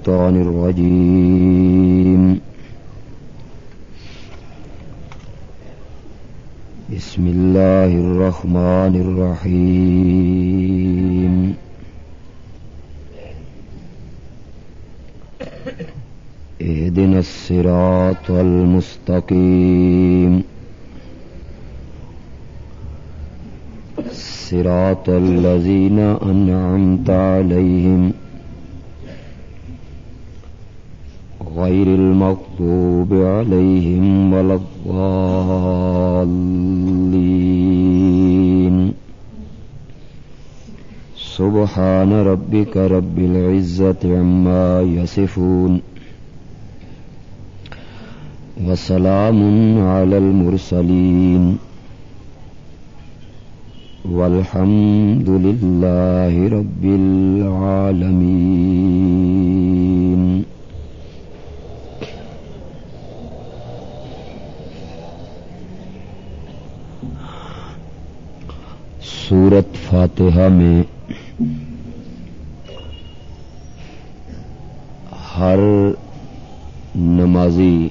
الشيطان الرجيم. بسم الله الرحمن الرحيم. اهدنا الصراط المستقيم. صراط الذين أنعمت عليهم. غير المغضوب عليهم ولا الضالين. سبحان ربك رب العزة عما يصفون. وسلام على المرسلين. والحمد لله رب العالمين. سورت فاتحہ میں ہر نمازی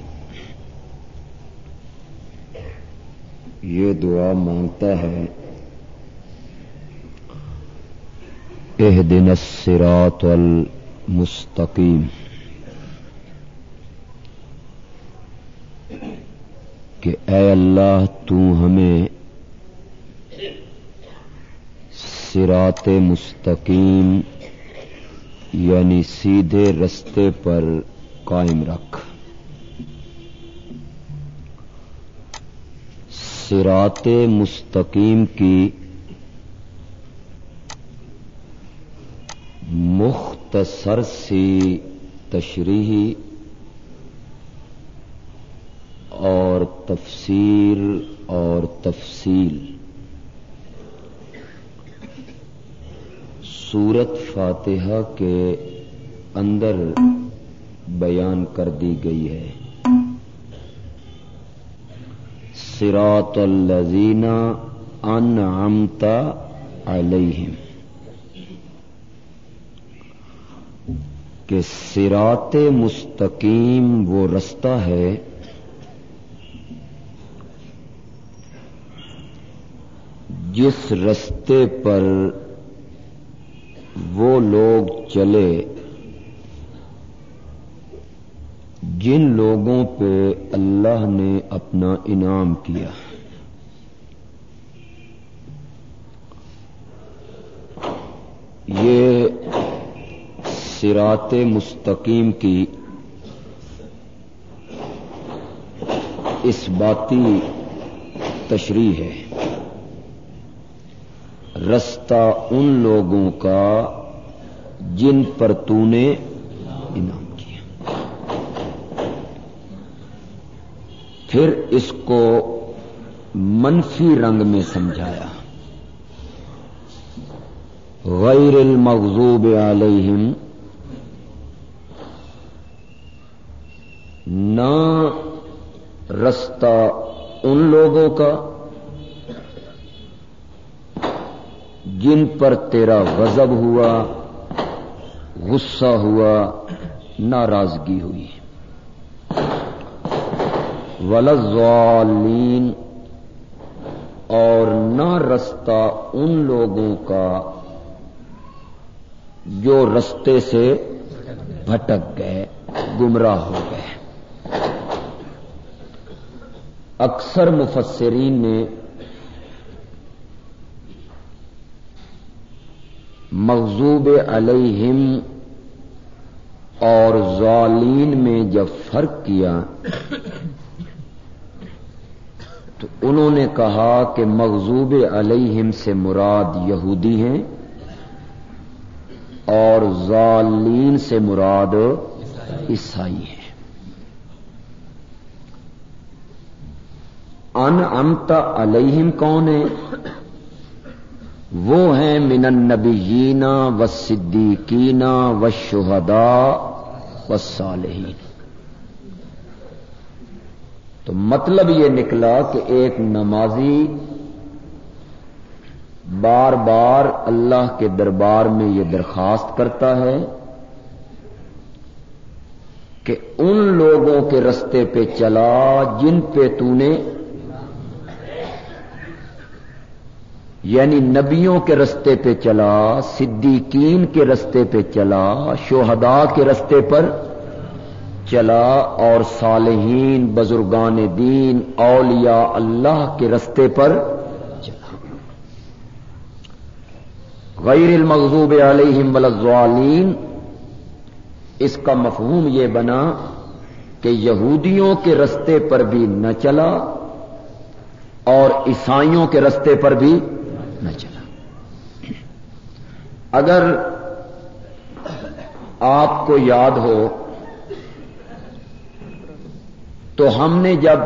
یہ دعا مانگتا ہے اهدنا الصراط المستقیم۔ کہ اے اللہ تو ہمیں سرات مستقیم یعنی سیدھے رستے پر قائم رکھ۔ سرات مستقیم کی مختصر سی تشریحی اور تفسیر اور تفصیل۔ سورت فاتحہ کے اندر بیان کر دی گئی ہے۔ سراط الزین انعمتا علیہم۔ کہ سرات مستقیم وہ رستہ ہے جس رستے پر وہ لوگ چلے جن لوگوں پہ اللہ نے اپنا انعام کیا۔ یہ سرات مستقیم کی اس باتی تشریح ہے۔ رستہ ان لوگوں کا جن پر تو نے انعام کیا۔ پھر اس کو منفی رنگ میں سمجھایا۔ غیر المغضوب علیہم، نہ رستہ ان لوگوں کا جن پر تیرا غضب ہوا، غصہ ہوا، ناراضگی ہوئی۔ ولزوالین اور نہ رستہ ان لوگوں کا جو رستے سے بھٹک گئے، گمراہ ہو گئے۔ اکثر مفسرین نے مغزوب علیہم اور ظالین میں جب فرق کیا تو انہوں نے کہا کہ مغزوب علیہم سے مراد یہودی ہیں اور ظالین سے مراد عیسائی ہیں۔ ان امتا علیہم کون ہے؟ وہ ہیں من النبیین و صدیقین و شہدا و صالحین۔ تو مطلب یہ نکلا کہ ایک نمازی بار بار اللہ کے دربار میں یہ درخواست کرتا ہے کہ ان لوگوں کے رستے پہ چلا جن پہ تو نے یعنی نبیوں کے رستے پہ چلا، صدیقین کے رستے پہ چلا، شہداء کے رستے پر چلا اور صالحین، بزرگان دین، اولیاء اللہ کے رستے پر چلا۔ غیر المغضوب علیہم والضالین اس کا مفہوم یہ بنا کہ یہودیوں کے رستے پر بھی نہ چلا اور عیسائیوں کے رستے پر بھی نہ چلا۔ اگر آپ کو یاد ہو، تو ہم نے جب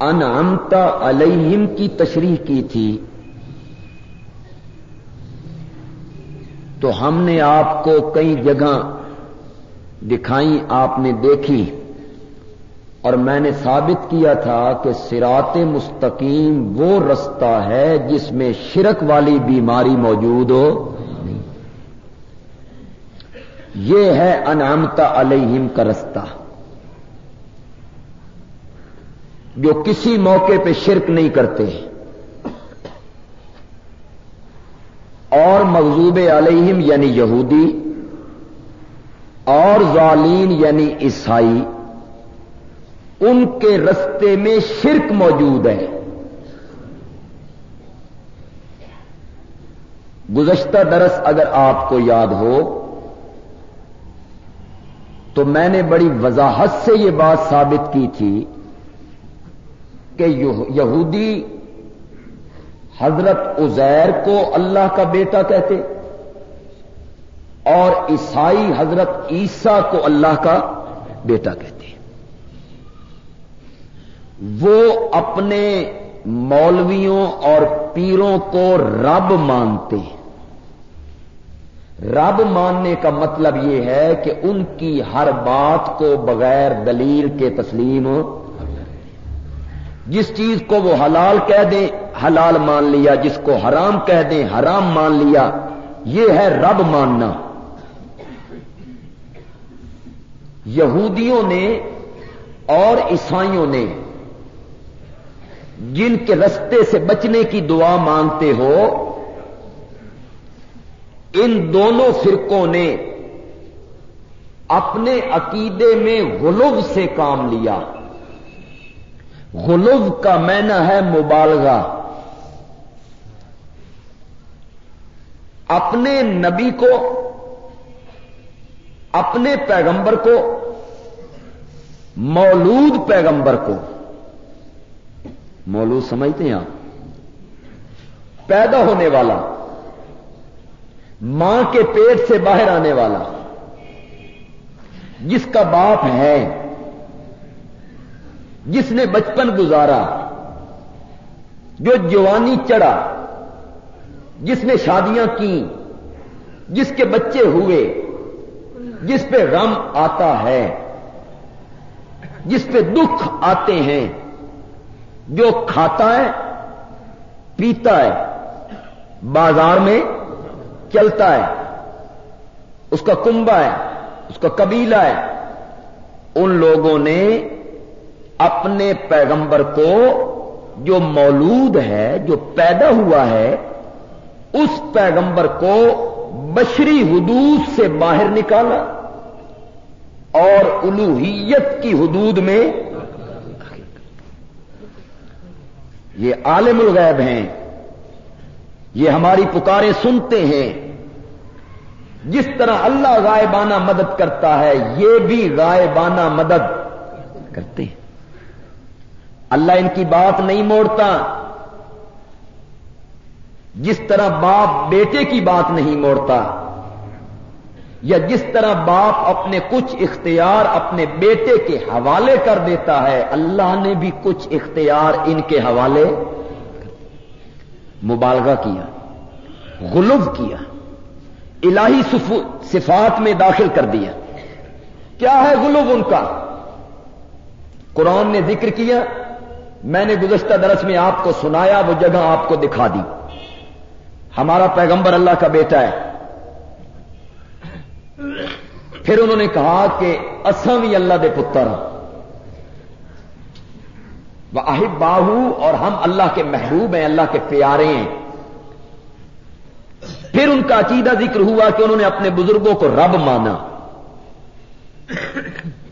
انعمتا علیہم کی تشریح کی تھی، تو ہم نے آپ کو کئی جگہ دکھائی آپ نے دیکھی۔ اور میں نے ثابت کیا تھا کہ سرات مستقیم وہ رستہ ہے جس میں شرک والی بیماری موجود ہو۔ یہ ہے انعامتا علیہم کا رستہ۔ جو کسی موقع پہ شرک نہیں کرتے۔ اور مغزوب علیہم یعنی یہودی اور ظالین یعنی عیسائی۔ ان کے رستے میں شرک موجود ہے۔ گزشتہ درس اگر آپ کو یاد ہو، تو میں نے بڑی وضاحت سے یہ بات ثابت کی تھی کہ یہودی حضرت عزیر کو اللہ کا بیٹا کہتے اور عیسائی حضرت عیسیٰ کو اللہ کا بیٹا کہتے۔ وہ اپنے مولویوں اور پیروں کو رب مانتے ہیں۔ رب ماننے کا مطلب یہ ہے کہ ان کی ہر بات کو بغیر دلیل کے تسلیم جس چیز کو وہ حلال کہہ دیں، حلال مان لیا، جس کو حرام کہہ دیں، حرام مان لیا، یہ ہے رب ماننا۔ یہودیوں نے اور عیسائیوں نے جن کے رستے سے بچنے کی دعا مانگتے ہو، ان دونوں فرقوں نے اپنے عقیدے میں غلوب سے کام لیا۔ غلوب کا مینا ہے مبالغہ۔ اپنے نبی کو، اپنے پیغمبر کو، مولود پیغمبر کو۔ مولود سمجھتے ہیں آپ؟ پیدا ہونے والا، ماں کے پیٹ سے باہر آنے والا، جس کا باپ ہے، جس نے بچپن گزارا، جو جوانی چڑھا، جس نے شادیاں کی جس کے بچے ہوئے، جس پہ غم آتا ہے، جس پہ دکھ آتے ہیں جو کھاتا ہے، پیتا ہے، بازار میں چلتا ہے، اس کا کنبا ہے، اس کا قبیلہ ہے، ان لوگوں نے اپنے پیغمبر کو جو مولود ہے، جو پیدا ہوا ہے، اس پیغمبر کو بشری حدود سے باہر نکالا اور الوحیت کی حدود میں یہ عالم الغیب ہیں۔ یہ ہماری پکاریں سنتے ہیں۔ جس طرح اللہ غائبانہ مدد کرتا ہے، یہ بھی غائبانہ مدد کرتے ہیں۔ اللہ ان کی بات نہیں موڑتا۔ جس طرح باپ بیٹے کی بات نہیں موڑتا یا جس طرح باپ اپنے کچھ اختیار اپنے بیٹے کے حوالے کر دیتا ہے، اللہ نے بھی کچھ اختیار ان کے حوالے مبالغہ کیا غلب کیا، الہی صفات میں داخل کر دیا۔ کیا ہے غلب ان کا؟ قرآن نے ذکر کیا، میں نے گزشتہ درس میں آپ کو سنایا، وہ جگہ آپ کو دکھا دی۔ ہمارا پیغمبر اللہ کا بیٹا ہے۔ پھر انہوں نے کہا کہ اساں بھی اللہ دے پتر ہاں۔ واحب باہو اور ہم اللہ کے محبوب ہیں، اللہ کے پیارے ہیں۔ پھر ان کا عقیدہ ذکر ہوا کہ انہوں نے اپنے بزرگوں کو رب مانا۔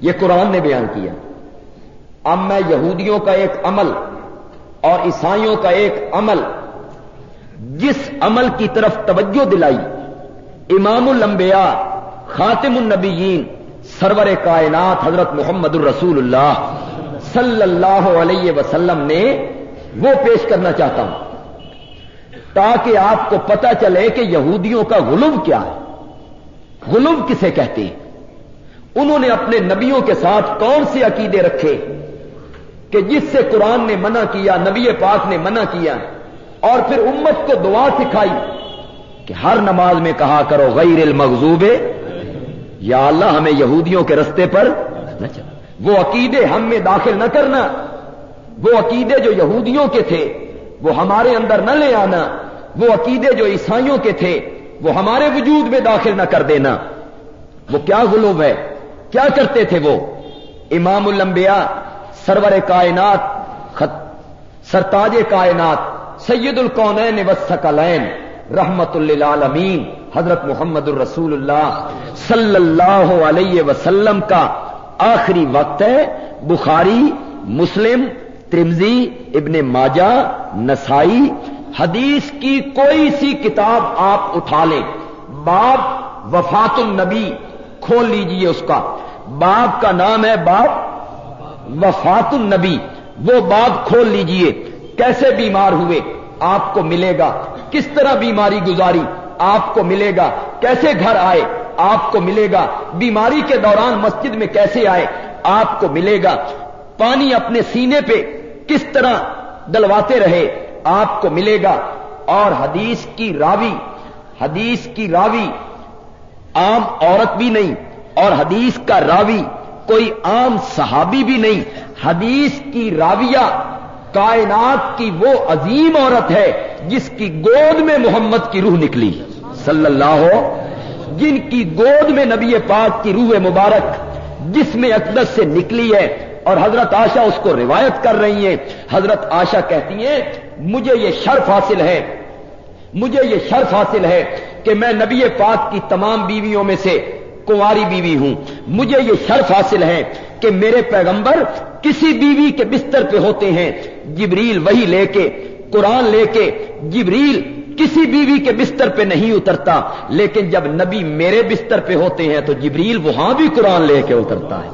یہ قرآن نے بیان کیا۔ اب میں یہودیوں کا ایک عمل اور عیسائیوں کا ایک عمل، جس عمل کی طرف توجہ دلائی۔ امام الانبیاء خاتم النبیین، سرور کائنات حضرت محمد الرسول اللہ صلی اللہ علیہ وسلم نے وہ پیش کرنا چاہتا ہوں۔ تاکہ آپ کو پتا چلے کہ یہودیوں کا غلوم کیا ہے۔ غلوم کسے کہتے ہیں؟ انہوں نے اپنے نبیوں کے ساتھ کون سے عقیدے رکھے؟ کہ جس سے قرآن نے منع کیا، نبی پاک نے منع کیا اور پھر امت کو دعا سکھائی کہ ہر نماز میں کہا کرو، غیر المغزوب یا اللہ ہمیں یہودیوں کے رستے پر نہ چل وہ عقیدے ہم میں داخل نہ کرنا۔ وہ عقیدے جو یہودیوں کے تھے، وہ ہمارے اندر نہ لے آنا۔ وہ عقیدے جو عیسائیوں کے تھے، وہ ہمارے وجود میں داخل نہ کر دینا۔ وہ کیا غلوب ہے؟ کیا کرتے تھے وہ؟ امام الانبیاء، سرور کائنات، خط سرتاج کائنات، سید القونین وسکلین رحمت للعالمین۔ حضرت محمد الرسول اللہ صلی اللہ علیہ وسلم کا آخری وقت ہے۔ بخاری، مسلم ترمزی ابن ماجہ، نسائی، حدیث کی کوئی سی کتاب آپ اٹھا لیں۔ باب وفات النبی، کھول لیجیے اس کا۔ باپ کا نام ہے باپ وفات النبی۔ وہ باپ کھول لیجیے۔ کیسے بیمار ہوئے؟ آپ کو ملے گا۔ کس طرح بیماری گزاری؟ آپ کو ملے گا. کیسے گھر آئے؟ آپ کو ملے گا. بیماری کے دوران مسجد میں کیسے آئے؟ آپ کو ملے گا. پانی اپنے سینے پہ کس طرح ڈلواتے رہے؟ آپ کو ملے گا. اور حدیث کی راوی، حدیث کی راوی عام عورت بھی نہیں، اور حدیث کا راوی کوئی عام صحابی بھی نہیں. حدیث کی راویہ کائنات کی وہ عظیم عورت ہے جس کی گود میں محمد کی روح نکلی، صلی اللہ ہو جن کی گود میں نبی پاک کی روح مبارک، جس میں اقدس سے نکلی ہے۔ اور حضرت آشا اس کو روایت کر رہی ہیں۔ حضرت آشا کہتی ہیں، مجھے یہ شرف حاصل ہے، مجھے یہ شرف حاصل ہے کہ میں نبی پاک کی تمام بیویوں میں سے کنواری بیوی ہوں۔ مجھے یہ شرف حاصل ہے کہ میرے پیغمبر کسی بیوی کے بستر پہ ہوتے ہیں۔ جبریل وہی لے کے، قرآن لے کے، جبریل کسی بیوی کے بستر پہ نہیں اترتا۔ لیکن جب نبی میرے بستر پہ ہوتے ہیں تو جبریل وہاں بھی قرآن لے کے اترتا ہے۔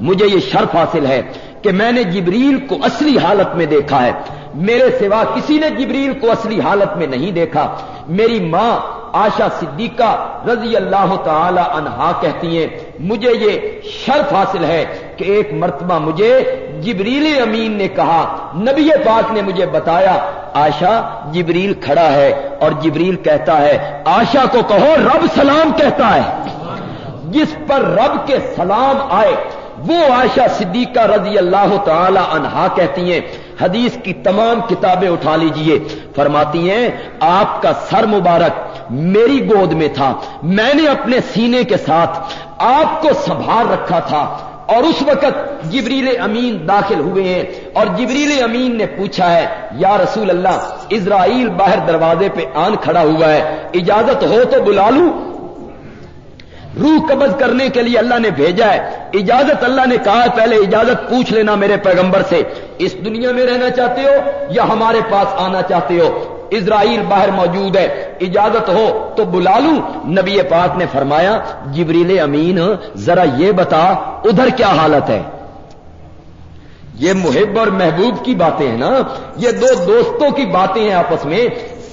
مجھے یہ شرف حاصل ہے کہ میں نے جبریل کو اصلی حالت میں دیکھا ہے۔ میرے سوا کسی نے جبریل کو اصلی حالت میں نہیں دیکھا۔ میری ماں آشا صدیقہ رضی اللہ تعالی عنہا کہتی ہیں، مجھے یہ شرف حاصل ہے کہ ایک مرتبہ مجھے جبریل امین نے کہا، نبی پاک نے مجھے بتایا، آشا، جبریل کھڑا ہے اور جبریل کہتا ہے، آشا کو کہو، رب سلام کہتا ہے۔ جس پر رب کے سلام آئے، وہ آشا صدیقہ رضی اللہ تعالی عنہا کہتی ہیں، حدیث کی تمام کتابیں اٹھا لیجیے۔ فرماتی ہیں، آپ کا سر مبارک میری گود میں تھا، میں نے اپنے سینے کے ساتھ آپ کو سنبھال رکھا تھا۔ اور اس وقت جبریل امین داخل ہوئے ہیں اور جبریل امین نے پوچھا ہے، یا رسول اللہ، اسرائیل باہر دروازے پہ آن کھڑا ہوا ہے، اجازت ہو تو بلا لوں؟ روح قبض کرنے کے لیے اللہ نے بھیجا ہے۔ اجازت اللہ نے کہا ہے، پہلے اجازت پوچھ لینا میرے پیغمبر سے۔ اس دنیا میں رہنا چاہتے ہو یا ہمارے پاس آنا چاہتے ہو؟ اسرائیل باہر موجود ہے، اجازت ہو تو بلا لوں۔ نبی پاک نے فرمایا، جبریل امین، ذرا یہ بتا، ادھر کیا حالت ہے؟ یہ محب اور محبوب کی باتیں ہیں نا؟ یہ دو دوستوں کی باتیں ہیں آپس میں۔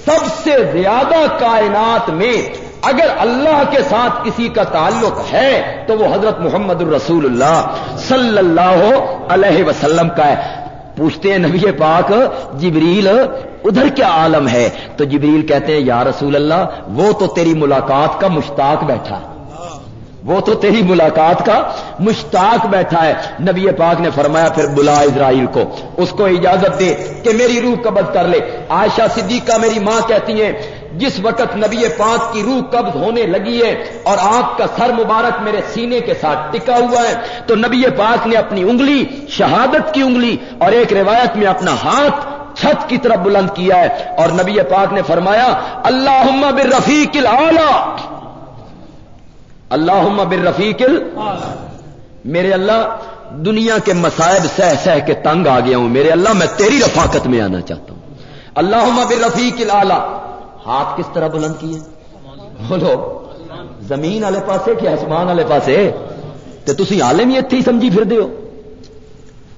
سب سے زیادہ کائنات میں اگر اللہ کے ساتھ کسی کا تعلق ہے، تو وہ حضرت محمد الرسول اللہ صلی اللہ علیہ وسلم کا ہے۔ پوچھتے ہیں نبی پاک، جبریل، ادھر کیا عالم ہے؟ تو جبریل کہتے ہیں، یا رسول اللہ، وہ تو تیری ملاقات کا مشتاق بیٹھا وہ تو تیری ملاقات کا مشتاق بیٹھا ہے۔ نبی پاک نے فرمایا، پھر بلا اسرائیل کو۔ اس کو اجازت دے کہ میری روح قبض کر لے۔ عائشہ صدیقہ میری ماں کہتی ہیں جس وقت نبی پاک کی روح قبض ہونے لگی ہے اور آپ کا سر مبارک میرے سینے کے ساتھ ٹکا ہوا ہے، تو نبی پاک نے اپنی انگلی، شہادت کی انگلی اور ایک روایت میں اپنا ہاتھ چھت کی طرف بلند کیا ہے۔ اور نبی پاک نے فرمایا اللہ بر رفیق اللہ بر رفیق میرے اللہ، دنیا کے مسائب سہ سہ کے تنگ آ گیا ہوں۔ میرے اللہ، میں تیری رفاقت میں آنا چاہتا ہوں۔ اللہ بر رفیق ہاتھ کس طرح بلند کیے؟ بولو، زمین والے پاسے کہ آسمان والے پاسے؟ تو تھی عالم ہی اتھی سمجھی پھر ہو۔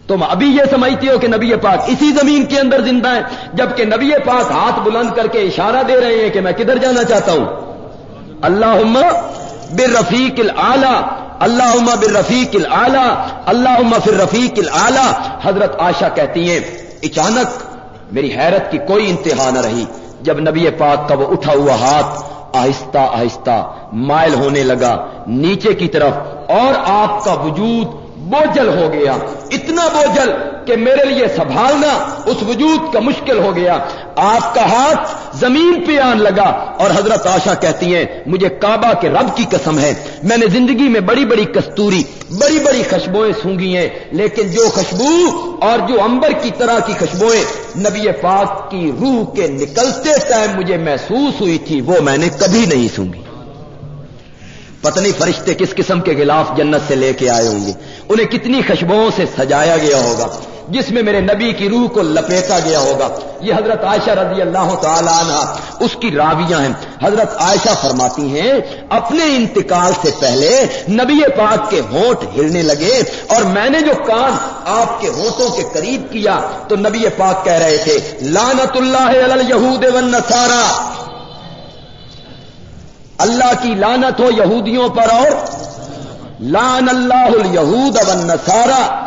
تم ابھی یہ سمجھتے ہو کہ نبی پاک اسی زمین کے اندر زندہ ہے جبکہ نبی پاک ہاتھ بلند کر کے اشارہ دے رہے ہیں کہ میں کدھر جانا چاہتا ہوں۔ اللہ بر رفیق اللہ بر رفیق اللہ فر رفیق العلی حضرت آشا کہتی ہیں، اچانک میری حیرت کی کوئی انتہا نہ رہی۔ جب نبی پاک کا وہ اٹھا ہوا ہاتھ آہستہ آہستہ مائل ہونے لگا نیچے کی طرف اور آپ کا وجود بوجھل ہو گیا۔ اتنا بوجھل کہ میرے لیے سنبھالنا اس وجود کا مشکل ہو گیا۔ آپ کا ہاتھ زمین پہ آن لگا اور حضرت آشا کہتی ہیں، مجھے کعبہ کے رب کی قسم ہے۔ میں نے زندگی میں بڑی بڑی کستوری، بڑی بڑی خوشبوئیں سونگی ہیں، لیکن جو خوشبو اور جو امبر کی طرح کی خوشبوئیں نبی پاک کی روح کے نکلتے ٹائم مجھے محسوس ہوئی تھی، وہ میں نے کبھی نہیں سونگی۔ پتنی فرشتے کس قسم کے خلاف جنت سے لے کے آئے ہوں گے؟ انہیں کتنی خوشبوؤں سے سجایا گیا ہوگا، جس میں میرے نبی کی روح کو لپیٹا گیا ہوگا۔ یہ حضرت عائشہ رضی اللہ تعالی عنہ اس کی راویاں ہیں۔ حضرت عائشہ فرماتی ہیں، اپنے انتقال سے پہلے نبی پاک کے ہونٹ ہلنے لگے اور میں نے جو کان آپ کے ہونٹوں کے قریب کیا تو نبی پاک کہہ رہے تھے لانت اللہ یہود والنصارہ اللہ کی لانت ہو یہودیوں پر اور لان اللہ یہود اب نسارا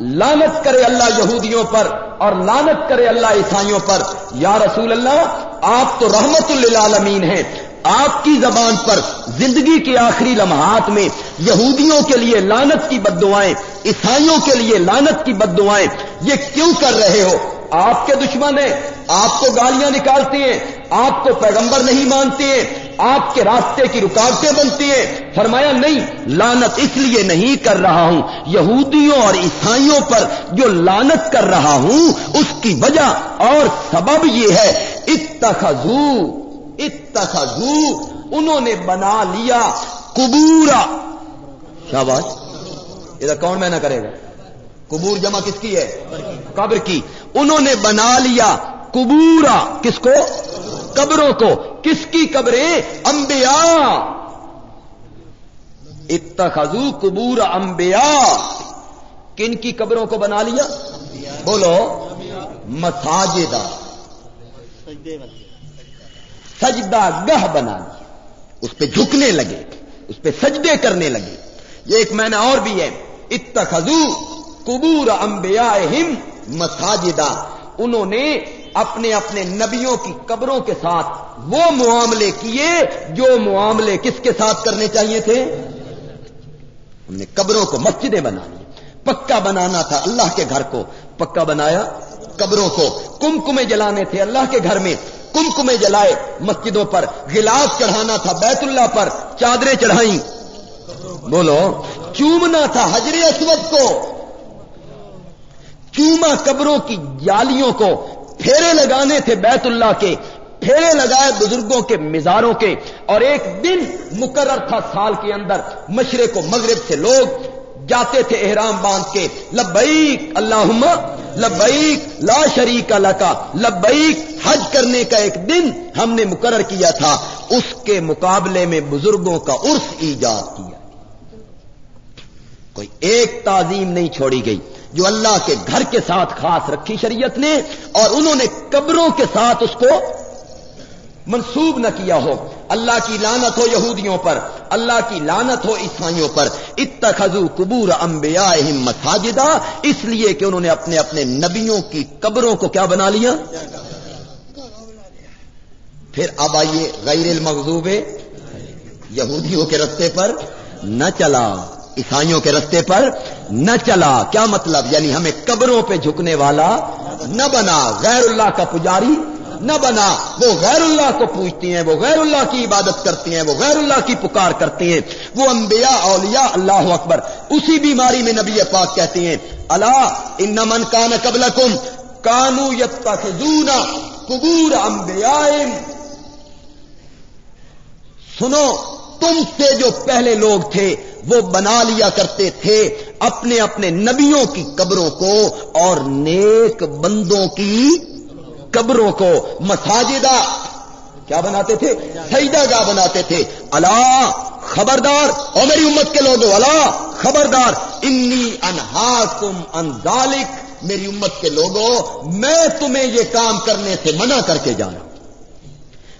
لانت کرے اللہ یہودیوں پر اور لانت کرے اللہ عیسائیوں پر۔ یا رسول اللہ، آپ تو رحمت للعالمین ہیں۔ آپ کی زبان پر زندگی کے آخری لمحات میں یہودیوں کے لیے لانت کی بد دعائیں، عیسائیوں کے لیے لانت کی بد دعائیں۔ یہ کیوں کر رہے ہو؟ آپ کے دشمن ہیں، آپ کو گالیاں نکالتے ہیں، آپ کو پیغمبر نہیں مانتے ہیں۔ آپ کے راستے کی رکاوٹیں بنتی ہیں۔ فرمایا، نہیں لانت اس لیے نہیں کر رہا ہوں۔ یہودیوں اور عیسائیوں پر جو لانت کر رہا ہوں، اس کی وجہ اور سبب یہ ہے۔ اتخذو اتخذو، انہوں نے بنا لیا کبورا شاباش یہ کون میں نہ کرے گا؟ قبور جمع کس کی ہے؟ قبر کی۔ انہوں نے بنا لیا کبورا کس کو؟ قبروں کو. کس کی قبریں؟ انبیاء. اتخذو قبور انبیاء. کن کی قبروں کو بنا لیا؟ بولو. مساجدہ. سجدہ گہ بنا لیا. اس پہ جھکنے لگے. اس پہ سجدے کرنے لگے. یہ ایک معنی اور بھی ہے. اتخذو قبور انبیاء مساجدہ. انہوں نے اپنے اپنے نبیوں کی قبروں کے ساتھ وہ معاملے کیے جو معاملے کس کے ساتھ کرنے چاہیے تھے؟ ہم نے قبروں کو مسجدیں بنا لی۔ پکا بنانا تھا اللہ کے گھر کو۔ پکا بنایا قبروں کو۔ کمکمے جلانے تھے اللہ کے گھر میں۔ کمکمے جلائے مسجدوں پر۔ گلاس چڑھانا تھا بیت اللہ پر۔ چادریں چڑھائیں۔ بولو، چومنا تھا حجر اسود کو۔ چوما قبروں کی جالیوں کو۔ پھیرے لگانے تھے بیت اللہ کے، پھیرے لگائے بزرگوں کے مزاروں کے۔ اور ایک دن مقرر تھا سال کے اندر، مشرق و مغرب سے لوگ جاتے تھے احرام باندھ کے۔ لبیک اللہ لبیک لا شریک اللہ کا لبیک حج کرنے کا ایک دن ہم نے مقرر کیا تھا۔ اس کے مقابلے میں بزرگوں کا عرف ایجاد کیا۔ کوئی ایک تعظیم نہیں چھوڑی گئی۔ جو اللہ کے گھر کے ساتھ خاص رکھی شریعت نے اور انہوں نے قبروں کے ساتھ اس کو منسوب نہ کیا ہو۔ اللہ کی لانت ہو یہودیوں پر، اللہ کی لانت ہو عیسائیوں پر۔ اتخذو قبور انبیاء مساجدہ، اس لیے کہ انہوں نے اپنے اپنے نبیوں کی قبروں کو کیا بنا لیا؟ پھر اب آئیے غیر المغضوب یہودیوں کے رستے پر نہ چلا، عیسائیوں کے رستے پر نہ چلا، کیا مطلب؟ یعنی ہمیں قبروں پہ جھکنے والا نہ بنا، غیر اللہ کا پجاری نہ بنا۔ وہ غیر اللہ کو پوچھتی ہیں، وہ غیر اللہ کی عبادت کرتی ہیں، وہ غیر اللہ کی پکار کرتی ہیں۔ وہ انبیاء، اولیاء، اللہ اکبر۔ اسی بیماری میں نبی پاک کہتے ہیں اللہ ان من کان قبل کم کانو یتخذون قبور انبیاء. سنو تم سے جو پہلے لوگ تھے، وہ بنا لیا کرتے تھے اپنے اپنے نبیوں کی قبروں کو اور نیک بندوں کی قبروں کو۔ مساجدہ کیا بناتے تھے؟ سیدہ گاہ بناتے تھے۔ اللہ خبردار اور میری امت کے لوگوں اللہ خبردار، انی انہا تم انزالک میری امت کے لوگوں، میں تمہیں یہ کام کرنے سے منع کر کے جا رہا ہوں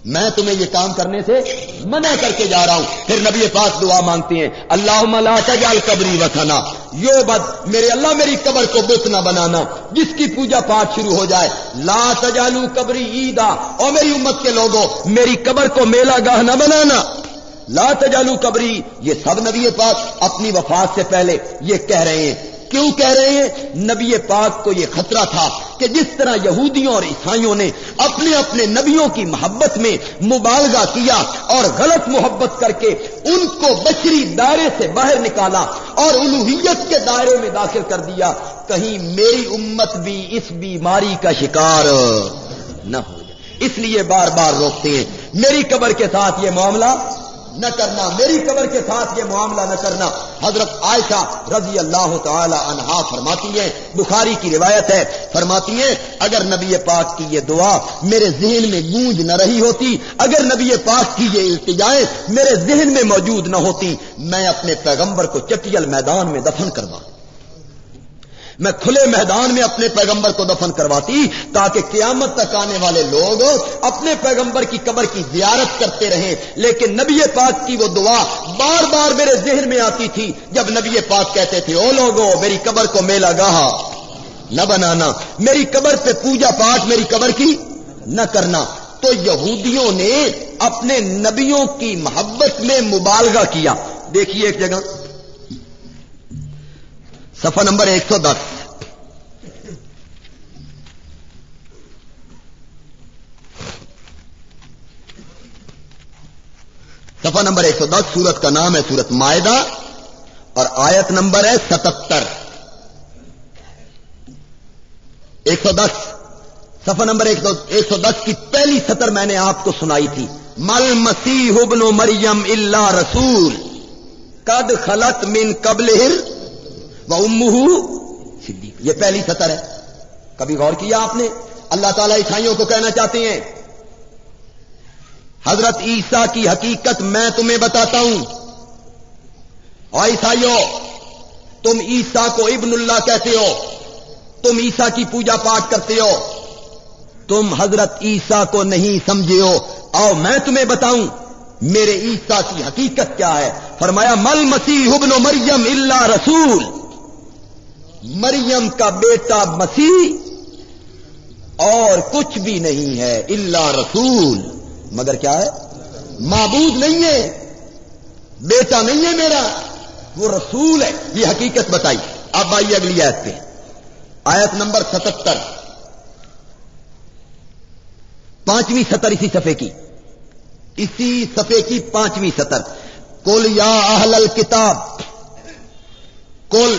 میں تمہیں یہ کام کرنے سے منع کر کے جا رہا ہوں۔ پھر نبی پاک دعا مانگتے ہیں اللہ ملا تجال قبری وسنا یو بد، میرے اللہ، میری قبر کو بت نہ بنانا۔ جس کی پوجا پاٹ شروع ہو جائے۔ لا تجالو قبری عیدا۔ اور میری امت کے لوگوں، میری قبر کو میلا گاہ نہ بنانا۔ لا تجالو قبری۔ یہ سب نبی پاک اپنی وفات سے پہلے یہ کہہ رہے ہیں۔ کیوں کہہ رہے ہیں؟ نبی پاک کو یہ خطرہ تھا کہ جس طرح یہودیوں اور عیسائیوں نے اپنے اپنے نبیوں کی محبت میں مبالغہ کیا اور غلط محبت کر کے ان کو بشری دائرے سے باہر نکالا اور الوحیت کے دائرے میں داخل کر دیا، کہیں میری امت بھی اس بیماری کا شکار نہ ہو جائے۔ اس لیے بار بار روکتے ہیں۔ میری قبر کے ساتھ یہ معاملہ نہ کرنا، میری قبر کے ساتھ یہ معاملہ نہ کرنا۔ حضرت عائشہ رضی اللہ تعالی عنہا فرماتی ہیں، بخاری کی روایت ہے، فرماتی ہیں، اگر نبی پاک کی یہ دعا میرے ذہن میں گونج نہ رہی ہوتی، اگر نبی پاک کی یہ التجائیں میرے ذہن میں موجود نہ ہوتی، میں اپنے پیغمبر کو چٹیل میدان میں دفن کروا میں کھلے میدان میں اپنے پیغمبر کو دفن کرواتی تاکہ قیامت تک آنے والے لوگ اپنے پیغمبر کی قبر کی زیارت کرتے رہیں۔ لیکن نبی پاک کی وہ دعا بار بار میرے ذہن میں آتی تھی۔ جب نبی پاک کہتے تھے، او لوگوں میری قبر کو میلا گاہا۔ نہ بنانا۔ میری قبر پہ پوجا پاٹ میری قبر کی نہ کرنا۔ تو یہودیوں نے اپنے نبیوں کی محبت میں مبالغہ کیا۔ دیکھیے ایک جگہ۔ سفا نمبر ایک سو دس۔ سفا نمبر ایک سو دس، سورت کا نام ہے سورت معدہ اور آیت نمبر ہے ستتر۔ ایک سو دس۔ سفا نمبر ایک سو دس کی پہلی سطر میں نے آپ کو سنائی تھی۔ مل مسیح ابن مریم اللہ رسول۔ کد خلط من قبل امہ صدیق. یہ پہلی سطر ہے۔ کبھی غور کیا آپ نے؟ اللہ تعالی عیسائیوں کو کہنا چاہتے ہیں حضرت عیسیٰ کی حقیقت میں تمہیں بتاتا ہوں۔ اور عیسائیوں تم عیسیٰ کو ابن اللہ کہتے ہو تم عیسیٰ کی پوجا پاٹ کرتے ہو۔ تم حضرت عیسیٰ کو نہیں سمجھے ہو۔ اور میں تمہیں بتاؤں میرے عیسیٰ کی حقیقت کیا ہے؟ فرمایا مل مسیح ابن مریم اللہ رسول۔ مریم کا بیٹا مسیح اور کچھ بھی نہیں ہے اللہ رسول۔ مگر کیا ہے؟ معبود نہیں ہے۔ بیٹا نہیں ہے میرا۔ وہ رسول ہے۔ یہ حقیقت بتائی۔ اب آئیے اگلی آیت پہ۔ آیت نمبر ستہتر پانچویں سطر اسی صفحے کی۔ اسی صفحے کی پانچویں سطر۔ کل یا اہل الکتاب۔ کل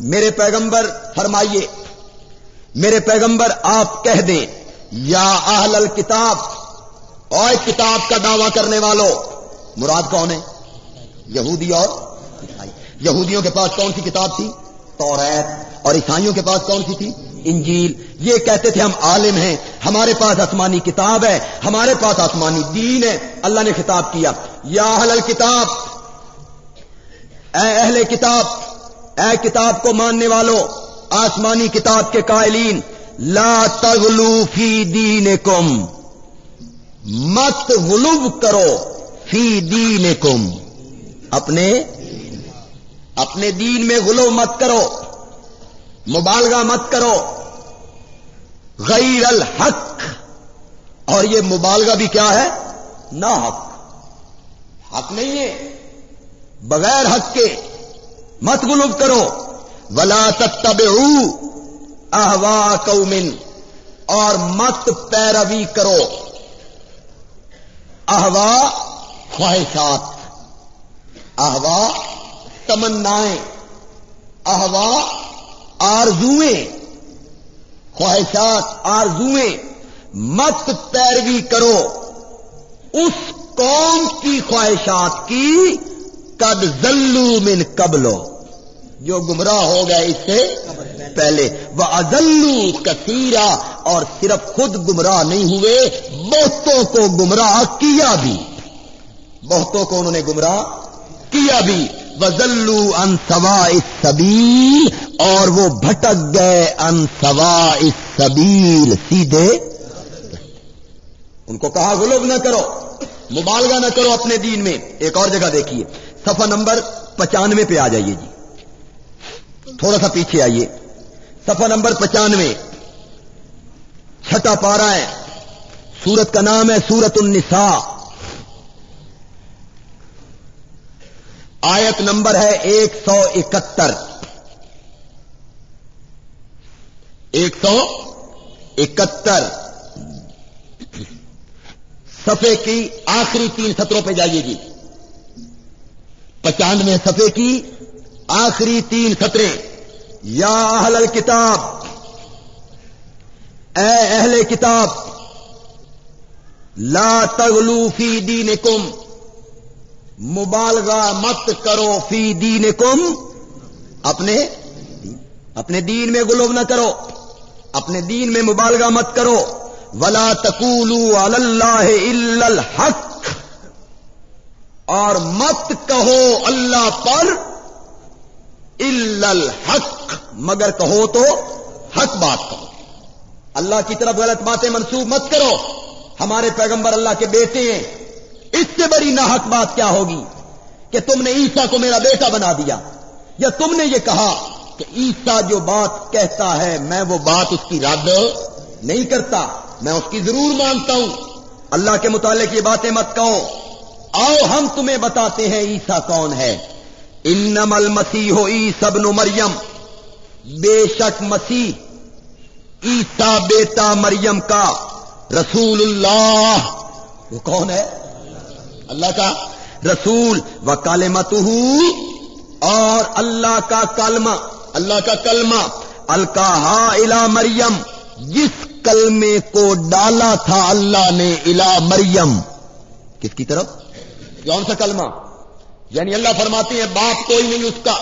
میرے پیغمبر فرمائیے، میرے پیغمبر آپ کہہ دیں، یا اہل الکتاب، اور کتاب کا دعوی کرنے والوں مراد کون ہے؟ یہودی اور عیسائی۔ یہودیوں کے پاس کون سی کتاب تھی؟ توریت اور عیسائیوں کے پاس کون سی تھی؟ انجیل۔ یہ کہتے تھے ہم عالم ہیں، ہمارے پاس آسمانی کتاب ہے، ہمارے پاس آسمانی دین ہے۔ اللہ نے خطاب کیا، یا اہل الکتاب، اے اہل کتاب اے کتاب کو ماننے والوں آسمانی کتاب کے قائلین، لا تغلو فی دینکم۔ مت غلوب کرو فی دینکم۔ اپنے اپنے دین میں غلو مت کرو، مبالغہ مت کرو۔ غیر الحق۔ اور یہ مبالغہ بھی کیا ہے؟ نہ حق حق نہیں ہے۔ بغیر حق کے۔ مت گلوب کرو۔ ولا تب احوا قومن اور مت پیروی کرو۔ احوا خواہشات۔ احوا تمنائیں۔ احوا آرزویں خواہشات آرزویں مت پیروی کرو۔ اس قوم کی خواہشات کی کد زلو من قبلو جو گمراہ ہو گئے اس سے پہلے. وہ ازلو کثیرا اور صرف خود گمراہ نہیں ہوئے، بہتوں کو گمراہ کیا بھی. بہتوں کو انہوں نے گمراہ کیا بھی. وزلو انسوا اس سبیل اور وہ بھٹک گئے انسوا اس سبیل سیدھے. ان کو کہا غلوب نہ کرو، مبالغہ نہ کرو اپنے دین میں. ایک اور جگہ دیکھیے. صفحہ نمبر پچانوے پہ آ جائیے جی۔ تھوڑا سا پیچھے آئیے۔ صفحہ نمبر پچانوے۔ چھٹا پارا ہے۔ سورت کا نام ہے سورت النساء۔ آیت نمبر ہے ایک سو اکہتر۔ ایک سو اکہتر۔ سفے کی آخری تین سطروں پہ جائیے گی پچانوے سفے کی آخری تین سطریں یا اہل کتاب اے اہل کتاب، لا تغلو فی دینکم، مبالغہ مت کرو فی دین کم اپنے اپنے دین میں گلوب نہ کرو، اپنے دین میں مبالغہ مت کرو۔ ولا تکولو اللہ الحق۔ اور مت کہو اللہ پر الحق، مگر کہو تو حق بات کہو۔ اللہ کی طرف غلط باتیں منسوخ مت کرو۔ ہمارے پیغمبر اللہ کے بیٹے ہیں۔ اس سے بڑی ناحق بات کیا ہوگی؟ کہ تم نے عیسا کو میرا بیٹا بنا دیا۔ یا تم نے یہ کہا کہ عیسا جو بات کہتا ہے، میں وہ بات اس کی رد نہیں کرتا۔ میں اس کی ضرور مانتا ہوں۔ اللہ کے متعلق یہ باتیں مت کہو۔ آؤ ہم تمہیں بتاتے ہیں عیسا کون ہے۔ انم المسیح ہو ای سب نو مریم۔ بے شک مسیح عیسا بیٹا مریم کا رسول اللہ۔ وہ کون ہے؟ اللہ کا رسول۔ و کالمت اور اللہ کا کلمہ۔ اللہ کا کلمہ۔ الکاہا الا مریم۔ جس کلمے کو ڈالا تھا اللہ نے الا مریم۔ کس کی طرف؟ کون سا کلمہ۔ یعنی اللہ فرماتے ہیں، باپ کوئی نہیں اس کا۔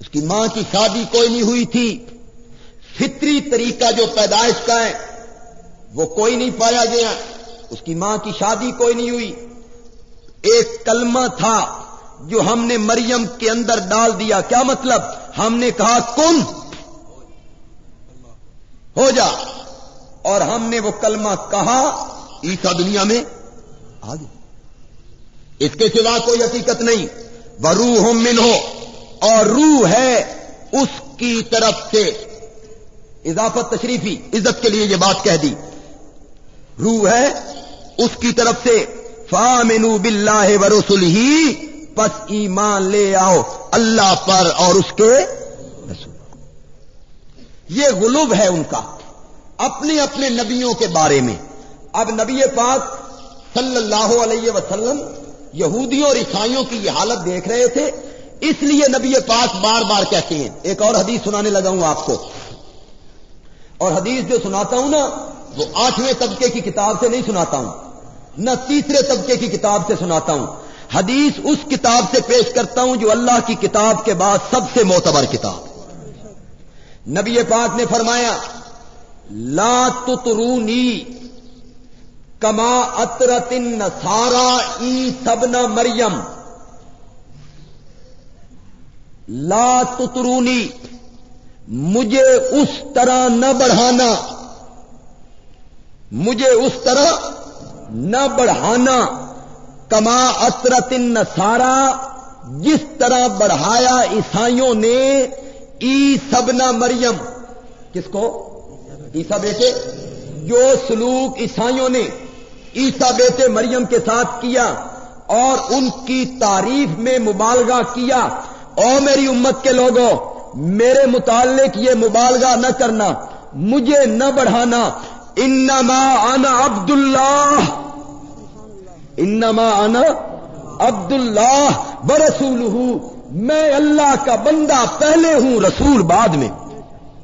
اس کی ماں کی شادی کوئی نہیں ہوئی تھی۔ فطری طریقہ جو پیدائش کا ہے، وہ کوئی نہیں پایا گیا۔ اس کی ماں کی شادی کوئی نہیں ہوئی۔ ایک کلمہ تھا جو ہم نے مریم کے اندر ڈال دیا۔ کیا مطلب؟ ہم نے کہا، کن۔ ہو جا۔ اور ہم نے وہ کلمہ کہا عیسا دنیا میں آگے۔ اس کے سوا کوئی حقیقت نہیں۔ وہ روح من ہو اور روح ہے اس کی طرف سے۔ اضافت تشریفی، عزت کے لیے یہ بات کہہ دی۔ روح ہے اس کی طرف سے۔ فامنو بلّہ و رسول ہی پس ایمان لے آؤ اللہ پر اور اس کے رسول۔ یہ غلوب ہے ان کا۔ اپنے اپنے نبیوں کے بارے میں۔ اب نبی پاک صلی اللہ علیہ وسلم یہودیوں اور عیسائیوں کی یہ حالت دیکھ رہے تھے، اس لیے نبی پاک بار بار کہتے ہیں۔ ایک اور حدیث سنانے لگا ہوں آپ کو۔ اور حدیث جو سناتا ہوں نا، وہ آٹھویں طبقے کی کتاب سے نہیں سناتا ہوں، نہ تیسرے طبقے کی کتاب سے سناتا ہوں۔ حدیث اس کتاب سے پیش کرتا ہوں جو اللہ کی کتاب کے بعد سب سے معتبر کتاب۔ نبی پاک نے فرمایا، لا تترونی کما اطرت سارا ای سبنا مریم۔ لا تترونی مجھے اس طرح نہ بڑھانا۔ مجھے اس طرح نہ بڑھانا۔ کما اطرت نسارا جس طرح بڑھایا عیسائیوں نے ای سبنا مریم۔ کس کو؟ عیسا بیٹے، جو سلوک عیسائیوں نے عیسا بیٹے مریم کے ساتھ کیا اور ان کی تعریف میں مبالغہ کیا۔ او میری امت کے لوگوں، میرے متعلق یہ مبالغہ نہ کرنا، مجھے نہ بڑھانا۔ انما انا عبد اللہ انما انا عبد اللہ برسول ہوں میں اللہ کا بندہ، پہلے ہوں رسول بعد میں۔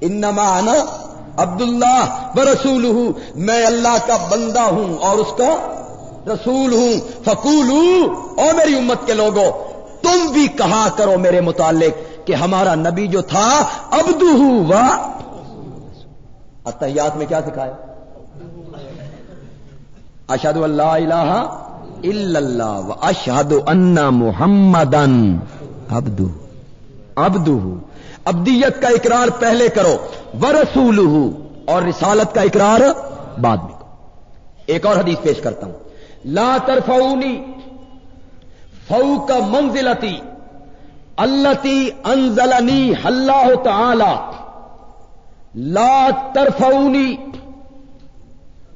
انما انا عبد اللہ برسول میں اللہ کا بندہ ہوں اور اس کا رسول ہوں۔ فکول ہوں اور میری امت کے لوگوں تم بھی کہا کرو میرے متعلق کہ ہمارا نبی جو تھا ابدو ہوں اتحیات میں کیا سکھایا؟ اشد اللہ الہ الا اللہ اشہد ان محمد ابدو ابدو ابدیت کا اقرار پہلے کرو ورسول اور رسالت کا اقرار بعد میں کرو۔ ایک اور حدیث پیش کرتا ہوں۔ لا ترفعونی فو کا منزلتی التی انزلنی اللہ تعالی۔ لا ترفعونی،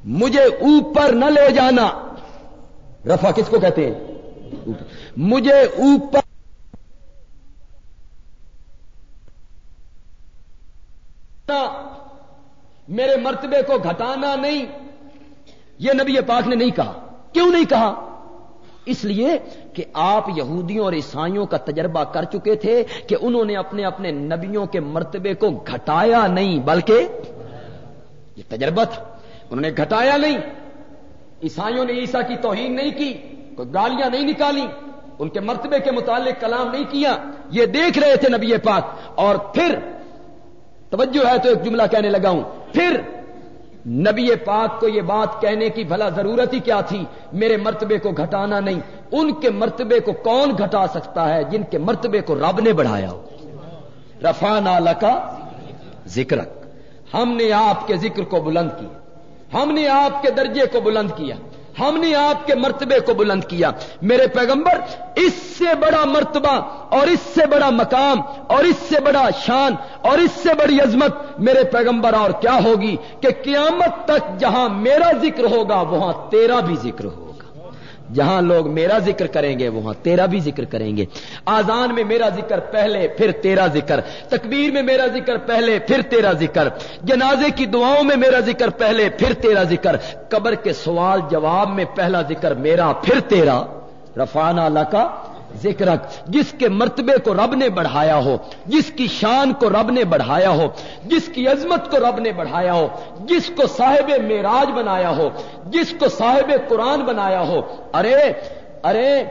مجھے اوپر نہ لے جانا۔ رفا کس کو کہتے ہیں؟ مجھے اوپر میرے مرتبے کو گھٹانا نہیں۔ یہ نبی پاک نے نہیں کہا۔ کیوں نہیں کہا؟ اس لیے کہ آپ یہودیوں اور عیسائیوں کا تجربہ کر چکے تھے کہ انہوں نے اپنے اپنے نبیوں کے مرتبے کو گھٹایا نہیں، بلکہ یہ تجربہ تھا۔ انہوں نے گھٹایا نہیں۔ عیسائیوں نے عیسا کی توہین نہیں کی، کوئی گالیاں نہیں نکالی، ان کے مرتبے کے متعلق کلام نہیں کیا۔ یہ دیکھ رہے تھے نبی پاک۔ اور پھر توجہ ہے تو ایک جملہ کہنے لگا ہوں۔ پھر نبی پاک کو یہ بات کہنے کی بھلا ضرورت ہی کیا تھی؟ میرے مرتبے کو گھٹانا نہیں۔ ان کے مرتبے کو کون گھٹا سکتا ہے جن کے مرتبے کو رب نے بڑھایا ہو؟ رفا نالا کا ذکر ہم نے آپ کے ذکر کو بلند کیا۔ ہم نے آپ کے درجے کو بلند کیا۔ ہم نے آپ کے مرتبے کو بلند کیا۔ میرے پیغمبر، اس سے بڑا مرتبہ اور اس سے بڑا مقام اور اس سے بڑا شان اور اس سے بڑی عظمت میرے پیغمبر، اور کیا ہوگی کہ قیامت تک جہاں میرا ذکر ہوگا، وہاں تیرا بھی ذکر ہوگا۔ جہاں لوگ میرا ذکر کریں گے، وہاں تیرا بھی ذکر کریں گے۔ آزان میں میرا ذکر پہلے، پھر تیرا ذکر۔ تکبیر میں میرا ذکر پہلے، پھر تیرا ذکر۔ جنازے کی دعاؤں میں میرا ذکر پہلے، پھر تیرا ذکر۔ قبر کے سوال جواب میں پہلا ذکر میرا، پھر تیرا۔ رفانہ لکا ذکر جس کے مرتبے کو رب نے بڑھایا ہو، جس کی شان کو رب نے بڑھایا ہو، جس کی عظمت کو رب نے بڑھایا ہو، جس کو صاحب میراج بنایا ہو، جس کو صاحب قرآن بنایا ہو۔ ارے ارے،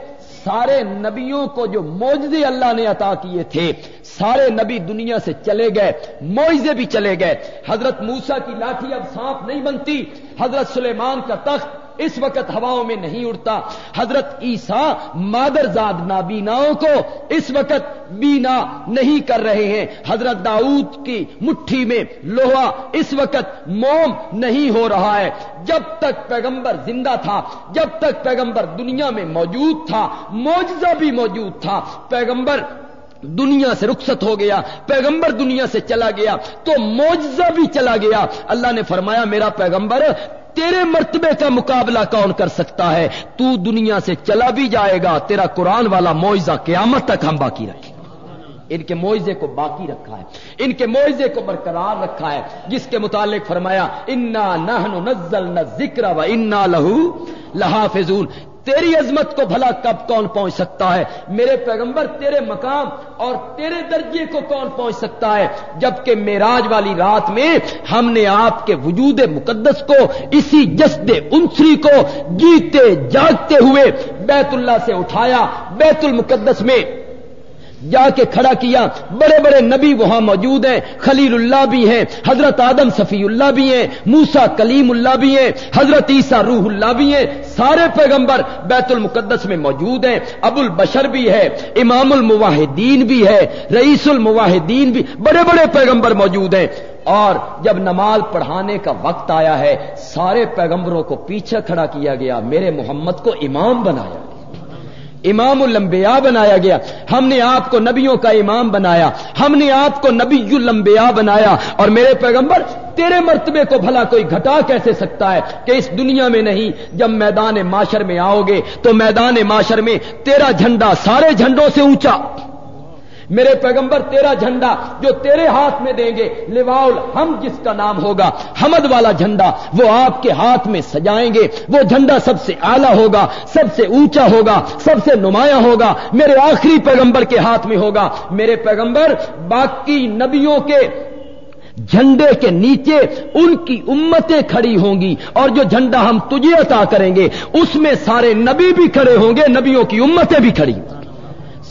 سارے نبیوں کو جو موجے اللہ نے عطا کیے تھے، سارے نبی دنیا سے چلے گئے موئزے بھی چلے گئے۔ حضرت موسا کی لاٹھی اب سانپ نہیں بنتی، حضرت سلیمان کا تخت اس وقت ہواؤں میں نہیں اڑتا۔ حضرت عیسیٰ مادر زاد نابیناؤں کو اس وقت بینا نہیں کر رہے ہیں۔ حضرت داؤد کی مٹھی میں لوہا اس وقت موم نہیں ہو رہا ہے۔ جب تک پیغمبر زندہ تھا، جب تک پیغمبر دنیا میں موجود تھا موجزہ بھی موجود تھا، پیغمبر دنیا سے رخصت ہو گیا، پیغمبر دنیا سے چلا گیا، تو موجزہ بھی چلا گیا۔ اللہ نے فرمایا، میرا پیغمبر تیرے مرتبے کا مقابلہ کون کر سکتا ہے؟ تو دنیا سے چلا بھی جائے گا، تیرا قرآن والا معاوضہ قیامت تک ہم باقی رکھیں ان کے معاوضے کو باقی رکھا ہے۔ ان کے معاوضے کو برقرار رکھا ہے۔ جس کے متعلق فرمایا، انا نہ نزل نہ ذکر و انا لہو فضول تیری عظمت کو بھلا کب کون پہنچ سکتا ہے؟ میرے پیغمبر، تیرے مقام اور تیرے درجے کو کون پہنچ سکتا ہے؟ جبکہ میراج والی رات میں ہم نے آپ کے وجود مقدس کو، اسی جسد انسری کو جیتے جاگتے ہوئے بیت اللہ سے اٹھایا۔ بیت المقدس میں جا کے کھڑا کیا۔ بڑے بڑے نبی وہاں موجود ہیں، خلیل اللہ بھی ہیں، حضرت آدم صفی اللہ بھی ہیں موسا کلیم اللہ بھی ہیں، حضرت عیسیٰ روح اللہ بھی ہیں۔ سارے پیغمبر بیت المقدس میں موجود ہیں۔ ابو البشر بھی ہے، امام المواحدین بھی ہے، رئیس المواحدین بھی بڑے بڑے پیغمبر موجود ہیں۔ اور جب نماز پڑھانے کا وقت آیا ہے، سارے پیغمبروں کو پیچھے کھڑا کیا گیا، میرے محمد کو امام بنایا گیا۔ امام الانبیاء بنایا گیا۔ ہم نے آپ کو نبیوں کا امام بنایا۔ ہم نے آپ کو نبی الانبیاء بنایا۔ اور میرے پیغمبر، تیرے مرتبے کو بھلا کوئی گھٹا کیسے سکتا ہے کہ اس دنیا میں نہیں؟ جب میدان معاشر میں آؤ گے تو میدان معاشر میں تیرا جھنڈا سارے جھنڈوں سے اونچا۔ میرے پیغمبر تیرا جھنڈا جو تیرے ہاتھ میں دیں گے، لواؤل، ہم جس کا نام ہوگا، حمد والا جھنڈا، وہ آپ کے ہاتھ میں سجائیں گے، وہ جھنڈا سب سے اعلیٰ ہوگا، سب سے اونچا ہوگا، سب سے نمایاں ہوگا، میرے آخری پیغمبر کے ہاتھ میں ہوگا۔ میرے پیغمبر، باقی نبیوں کے جھنڈے کے نیچے ان کی امتیں کھڑی ہوں گی، اور جو جھنڈا ہم تجھے عطا کریں گے، اس میں سارے نبی بھی کھڑے ہوں گے، نبیوں کی امتیں بھی کھڑی۔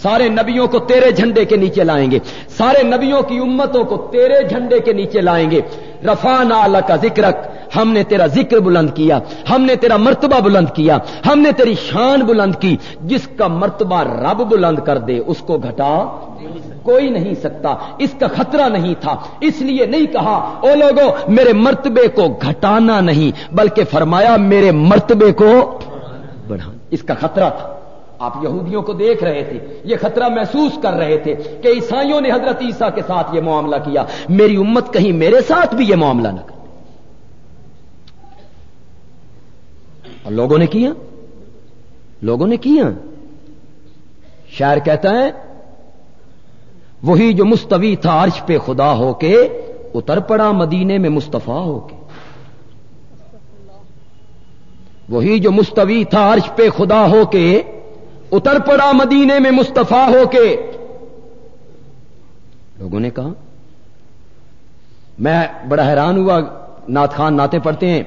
سارے نبیوں کو تیرے جھنڈے کے نیچے لائیں گے۔ سارے نبیوں کی امتوں کو تیرے جھنڈے کے نیچے لائیں گے۔ رفان اللہ کا ذکر ہم نے تیرا ذکر بلند کیا، ہم نے تیرا مرتبہ بلند کیا، ہم نے تیری شان بلند کی۔ جس کا مرتبہ رب بلند کر دے، اس کو گھٹا کوئی نہیں سکتا۔ اس کا خطرہ نہیں تھا، اس لیے نہیں کہا، او لوگوں میرے مرتبے کو گھٹانا نہیں، بلکہ فرمایا میرے مرتبے کو بڑھا۔ اس کا خطرہ تھا۔ آپ یہودیوں کو دیکھ رہے تھے، یہ خطرہ محسوس کر رہے تھے کہ عیسائیوں نے حضرت عیسیٰ کے ساتھ یہ معاملہ کیا۔ میری امت کہیں میرے ساتھ بھی یہ معاملہ نہ کر اور لوگوں نے کیا؟ لوگوں نے کیا؟ شاعر کہتا ہے، وہی جو مستوی تھا عرش پہ خدا ہو کے، اتر پڑا مدینے میں مصطفیٰ ہو کے۔ وہی جو مستوی تھا عرش پہ خدا ہو کے اتر پڑا مدینے میں مصطفیٰ ہو کے۔ لوگوں نے کہا، میں بڑا حیران ہوا، نعت خان ناطے پڑھتے ہیں،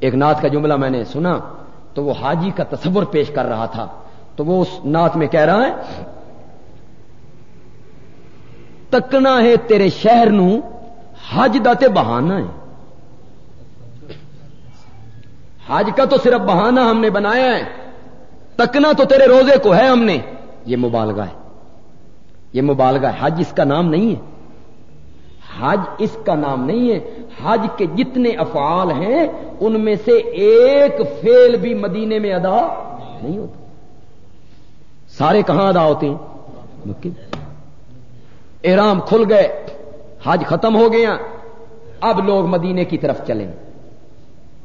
ایک نعت کا جملہ میں نے سنا، تو وہ حاجی کا تصور پیش کر رہا تھا۔ تو وہ اس نعت میں کہہ رہا ہے، تکنا ہے تیرے شہر نو، حج دے بہانا ہے۔ حج کا تو صرف بہانا ہم نے بنایا ہے۔ تکنا تو تیرے روزے کو ہے ہم نے۔ یہ مبالغہ ہے۔ یہ مبالغہ ہے۔ حج اس کا نام نہیں ہے۔ حج اس کا نام نہیں ہے۔ حج کے جتنے افعال ہیں، ان میں سے ایک فیل بھی مدینے میں ادا نہیں ہوتا۔ سارے کہاں ادا ہوتے ہیں؟ مکے۔ احرام کھل گئے۔ حج ختم ہو گیا۔ اب لوگ مدینے کی طرف چلیں۔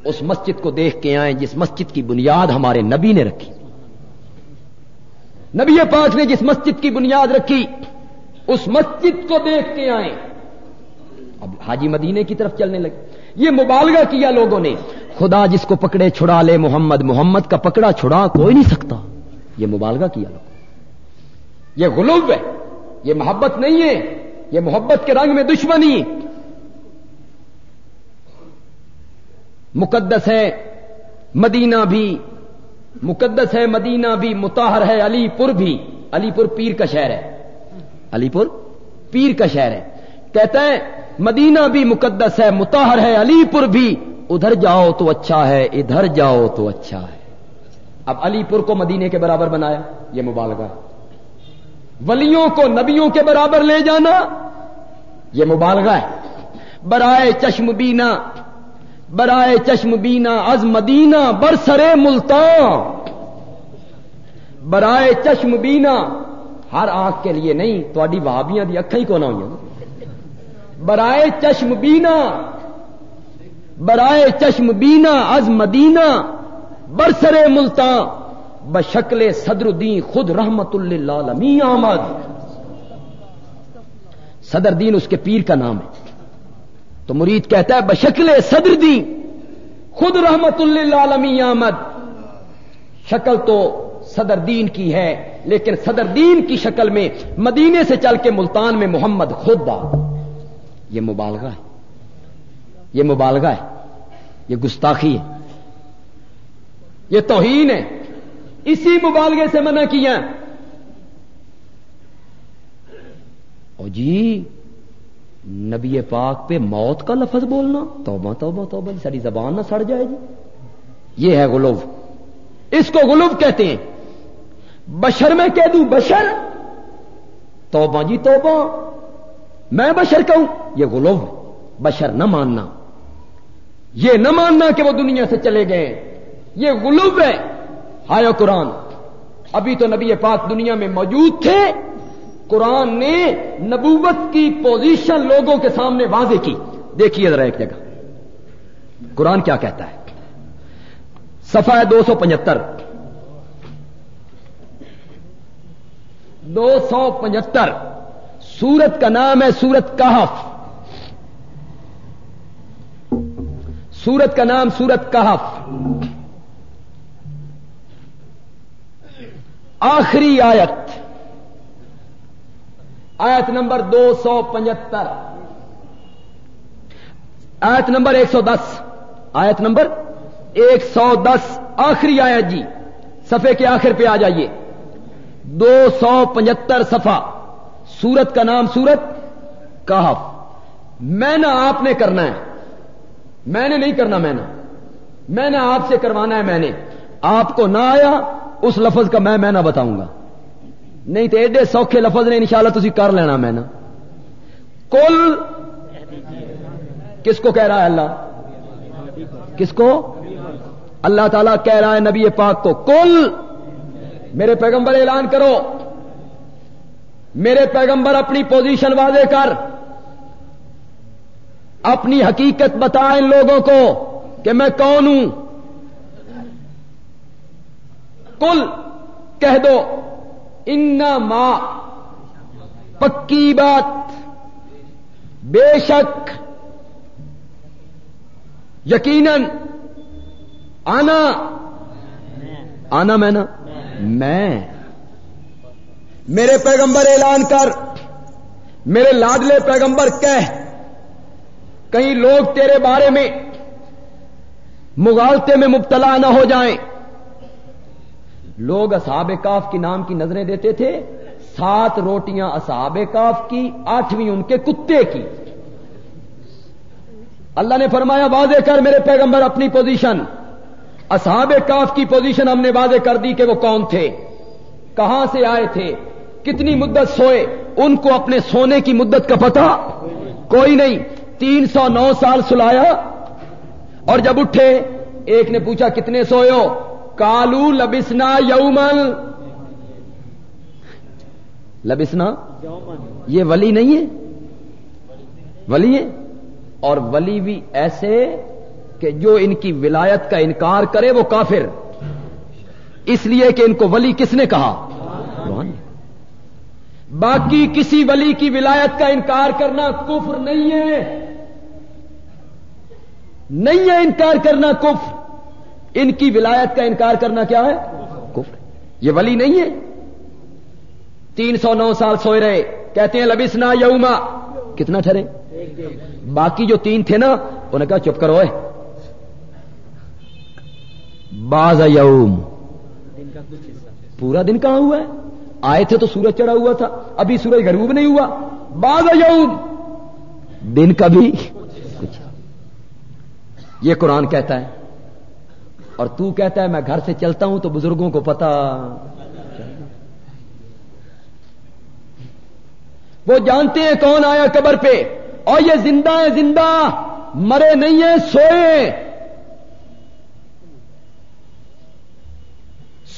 اس مسجد کو دیکھ کے آئیں جس مسجد کی بنیاد ہمارے نبی نے رکھی۔ نبی پاک نے جس مسجد کی بنیاد رکھی، اس مسجد کو دیکھ کے آئیں۔ اب حاجی مدینے کی طرف چلنے لگے۔ یہ مبالغہ کیا لوگوں نے۔ خدا جس کو پکڑے چھڑا لے، محمد محمد کا پکڑا چھڑا، کوئی نہیں سکتا۔ یہ مبالغہ کیا لوگ یہ غلوب ہے۔ یہ محبت نہیں ہے۔ یہ محبت کے رنگ میں دشمنی مقدس ہے۔ مدینہ بھی مقدس ہے، مدینہ بھی متاہر ہے، علی پور بھی۔ علی پور پیر کا شہر ہے۔ علی پور پیر کا شہر ہے۔ کہتا ہے، مدینہ بھی مقدس ہے متاہر ہے، علی پور بھی۔ ادھر جاؤ تو اچھا ہے، ادھر جاؤ تو اچھا ہے۔ اب علی پور کو مدینے کے برابر بنایا، یہ مبالغہ۔ ہے ولیوں کو نبیوں کے برابر لے جانا، یہ مبالغہ ہے۔ برائے چشم بینا برائے چشم بینا از مدینہ، برسرے ملتان۔ برائے چشم بینا، ہر آنکھ کے لیے نہیں تھوڑی بھابیاں دی اکھا ہی کون ہوئی برائے چشم بینا، برائے چشم بینا از مدینہ، برسرے ملتان۔ بشکل صدر الدین خود رحمت اللہ آمد۔ صدر دین اس کے پیر کا نام ہے۔ تو مرید کہتا ہے، بشکل صدر دین خود رحمت اللہ آمد شکل تو صدر دین کی ہے، لیکن صدر دین کی شکل میں مدینے سے چل کے ملتان میں محمد خود آ یہ مبالغہ ہے۔ یہ مبالغہ ہے۔ یہ گستاخی ہے۔ یہ توہین ہے۔ اسی مبالغے سے منع کیا۔ او جی نبی پاک پہ موت کا لفظ بولنا؟ توبہ توبہ توبہ، ساری زبان نہ سڑ جائے جی۔ یہ ہے غلوف اس کو غلوف کہتے ہیں۔ بشر میں کہہ دوں، بشر۔ توبہ جی توبہ۔ میں بشر کہوں، یہ غلوف بشر نہ ماننا۔ یہ نہ ماننا کہ وہ دنیا سے چلے گئے۔ یہ غلوف ہے۔ آیا قرآن۔ ابھی تو نبی پاک دنیا میں موجود تھے۔ قرآن نے نبوت کی پوزیشن لوگوں کے سامنے واضح کی۔ دیکھیے ذرا ایک جگہ۔ قرآن کیا کہتا ہے؟ سفا دو سو پچہتر۔ دو سو پچہتر۔ سورت کا نام ہے سورت کہف۔ سورت کا نام سورت کہف۔ آخری آیت۔ آیت نمبر دو سو پچہتر آیت نمبر ایک سو دس۔ آیت نمبر ایک سو دس۔ آخری آیت جی۔ صفحے کے آخر پہ آ جائیے۔ دو سو پچہتر صفحہ۔ سورت کا نام سورت کہف۔ میں نہ آپ نے کرنا ہے۔ میں نے نہیں کرنا میں نے۔ میں نے آپ سے کروانا ہے میں نے۔ آپ کو نہ آیا، اس لفظ کا میں میں نہ بتاؤں گا۔ نہیں تو ایڈے سوکھے لفظ نے انشاءاللہ تھی کر لینا میں نے کل کس کو کہہ رہا ہے اللہ؟ کس کو؟ اللہ تعالیٰ کہہ رہا ہے نبی پاک کو۔ کل میرے پیغمبر اعلان کرو۔ میرے پیغمبر اپنی پوزیشن واضح کر۔ اپنی حقیقت بتا ان لوگوں کو کہ میں کون ہوں۔ کل کہہ دو۔ ان ماں پکی بات، بے شک یقیناً آنا آنا میں نا، میں۔ میرے پیغمبر اعلان کر، میرے لاڈلے پیغمبر کہہ، کہیں لوگ تیرے بارے میں مغالطے میں مبتلا نہ ہو جائیں۔ لوگ اصحاب کاف کی نام کی نظریں دیتے تھے، سات روٹیاں اصحاب کاف کی، آٹھویں ان کے کتے کی۔ اللہ نے فرمایا، واضح کر میرے پیغمبر اپنی پوزیشن اصحاب کاف کی پوزیشن ہم نے واضح کر دی کہ وہ کون تھے۔ کہاں سے آئے تھے؟ کتنی مدت سوئے؟ ان کو اپنے سونے کی مدت کا پتا کوئی نہیں۔ تین سو نو سال سلایا اور جب اٹھے، ایک نے پوچھا، کتنے سوئے ہو؟ کالو لبسنا یومل لبسنا؟ یہ ولی نہیں ہے؟ ولی ہے؟ اور ولی بھی ایسے کہ جو ان کی ولایت کا انکار کرے وہ کافر۔ اس لیے کہ ان کو ولی کس نے کہا؟ باقی کسی ولی کی ولایت کا انکار کرنا کفر نہیں ہے۔ نہیں ہے انکار کرنا کفر۔ ان کی ولایت کا انکار کرنا کیا ہے؟ کفر. یہ ولی نہیں ہے. تین سو نو سال سوئے رہے. کہتے ہیں لبسنا یوما. کتنا ٹھہرے؟ باقی جو تین تھے نا انہیں کہا چپ کرو باز یوم. پورا دن کہاں ہوا ہے؟ آئے تھے تو سورج چڑھا ہوا تھا. ابھی سورج غروب نہیں ہوا. باز یوم. دن کا بھی کچھ یہ قرآن کہتا ہے. اور تو کہتا ہے میں گھر سے چلتا ہوں تو بزرگوں کو پتا وہ جانتے ہیں کون آیا قبر پہ۔ اور یہ زندہ ہے زندہ۔ مرے نہیں ہیں، سوئے۔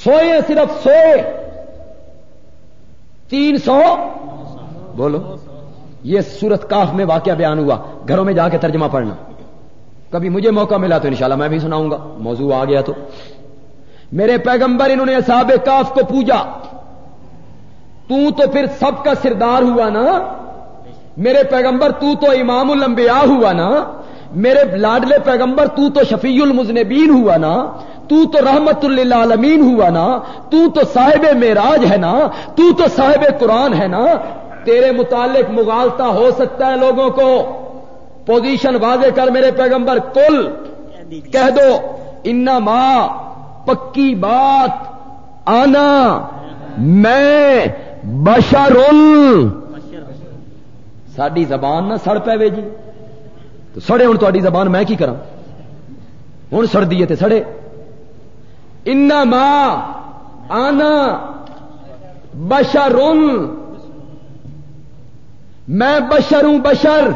سوئے صرف سوئے۔ تین سو۔ بولو۔ یہ سورت کاف میں واقعہ بیان ہوا۔ گھروں میں جا کے ترجمہ پڑھنا۔ کبھی مجھے موقع ملا تو انشاءاللہ میں بھی سناؤں گا۔ موضوع آ گیا تو۔ میرے پیغمبر انہوں نے صحاب کاف کو پوجا۔ تو تو پھر سب کا سردار ہوا نا۔ میرے پیغمبر تو تو امام الانبیاء ہوا نا۔ میرے لاڈلے پیغمبر تو تو شفیع المزنبین ہوا نا۔ تو تو رحمت للعالمین ہوا نا۔ تو تو صاحب معراج ہے نا۔ تو تو صاحب قرآن ہے نا۔ تیرے متعلق مغالتا ہو سکتا ہے لوگوں کو۔ پوزیشن واضح کر میرے پیغمبر کل کہہ دو ان ماں پکی بات آنا میں بشرل ساری زبان نہ سڑ پے جی۔ تو سڑے ہوں تاری زبان میں کی کرا ہوں سڑ دیے تے سڑے۔ ان ماں آنا بشر میں بشر ہوں، بشر.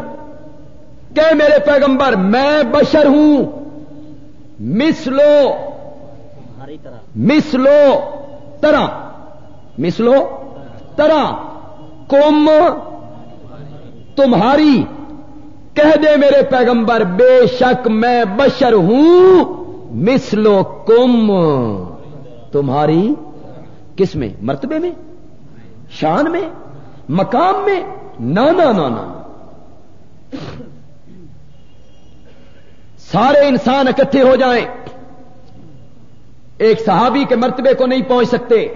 کہ میرے پیغمبر میں بشر ہوں۔ مسلو مسلو طرح۔ مسلو طرح کم تمہاری۔ کہہ دے میرے پیغمبر بے شک میں بشر ہوں۔ مسلو کم تمہاری کس میں؟ مرتبے میں؟ شان میں؟ مقام میں؟ نہ سارے انسان اکٹھے ہو جائیں۔ ایک صحابی کے مرتبے کو نہیں پہنچ سکتے۔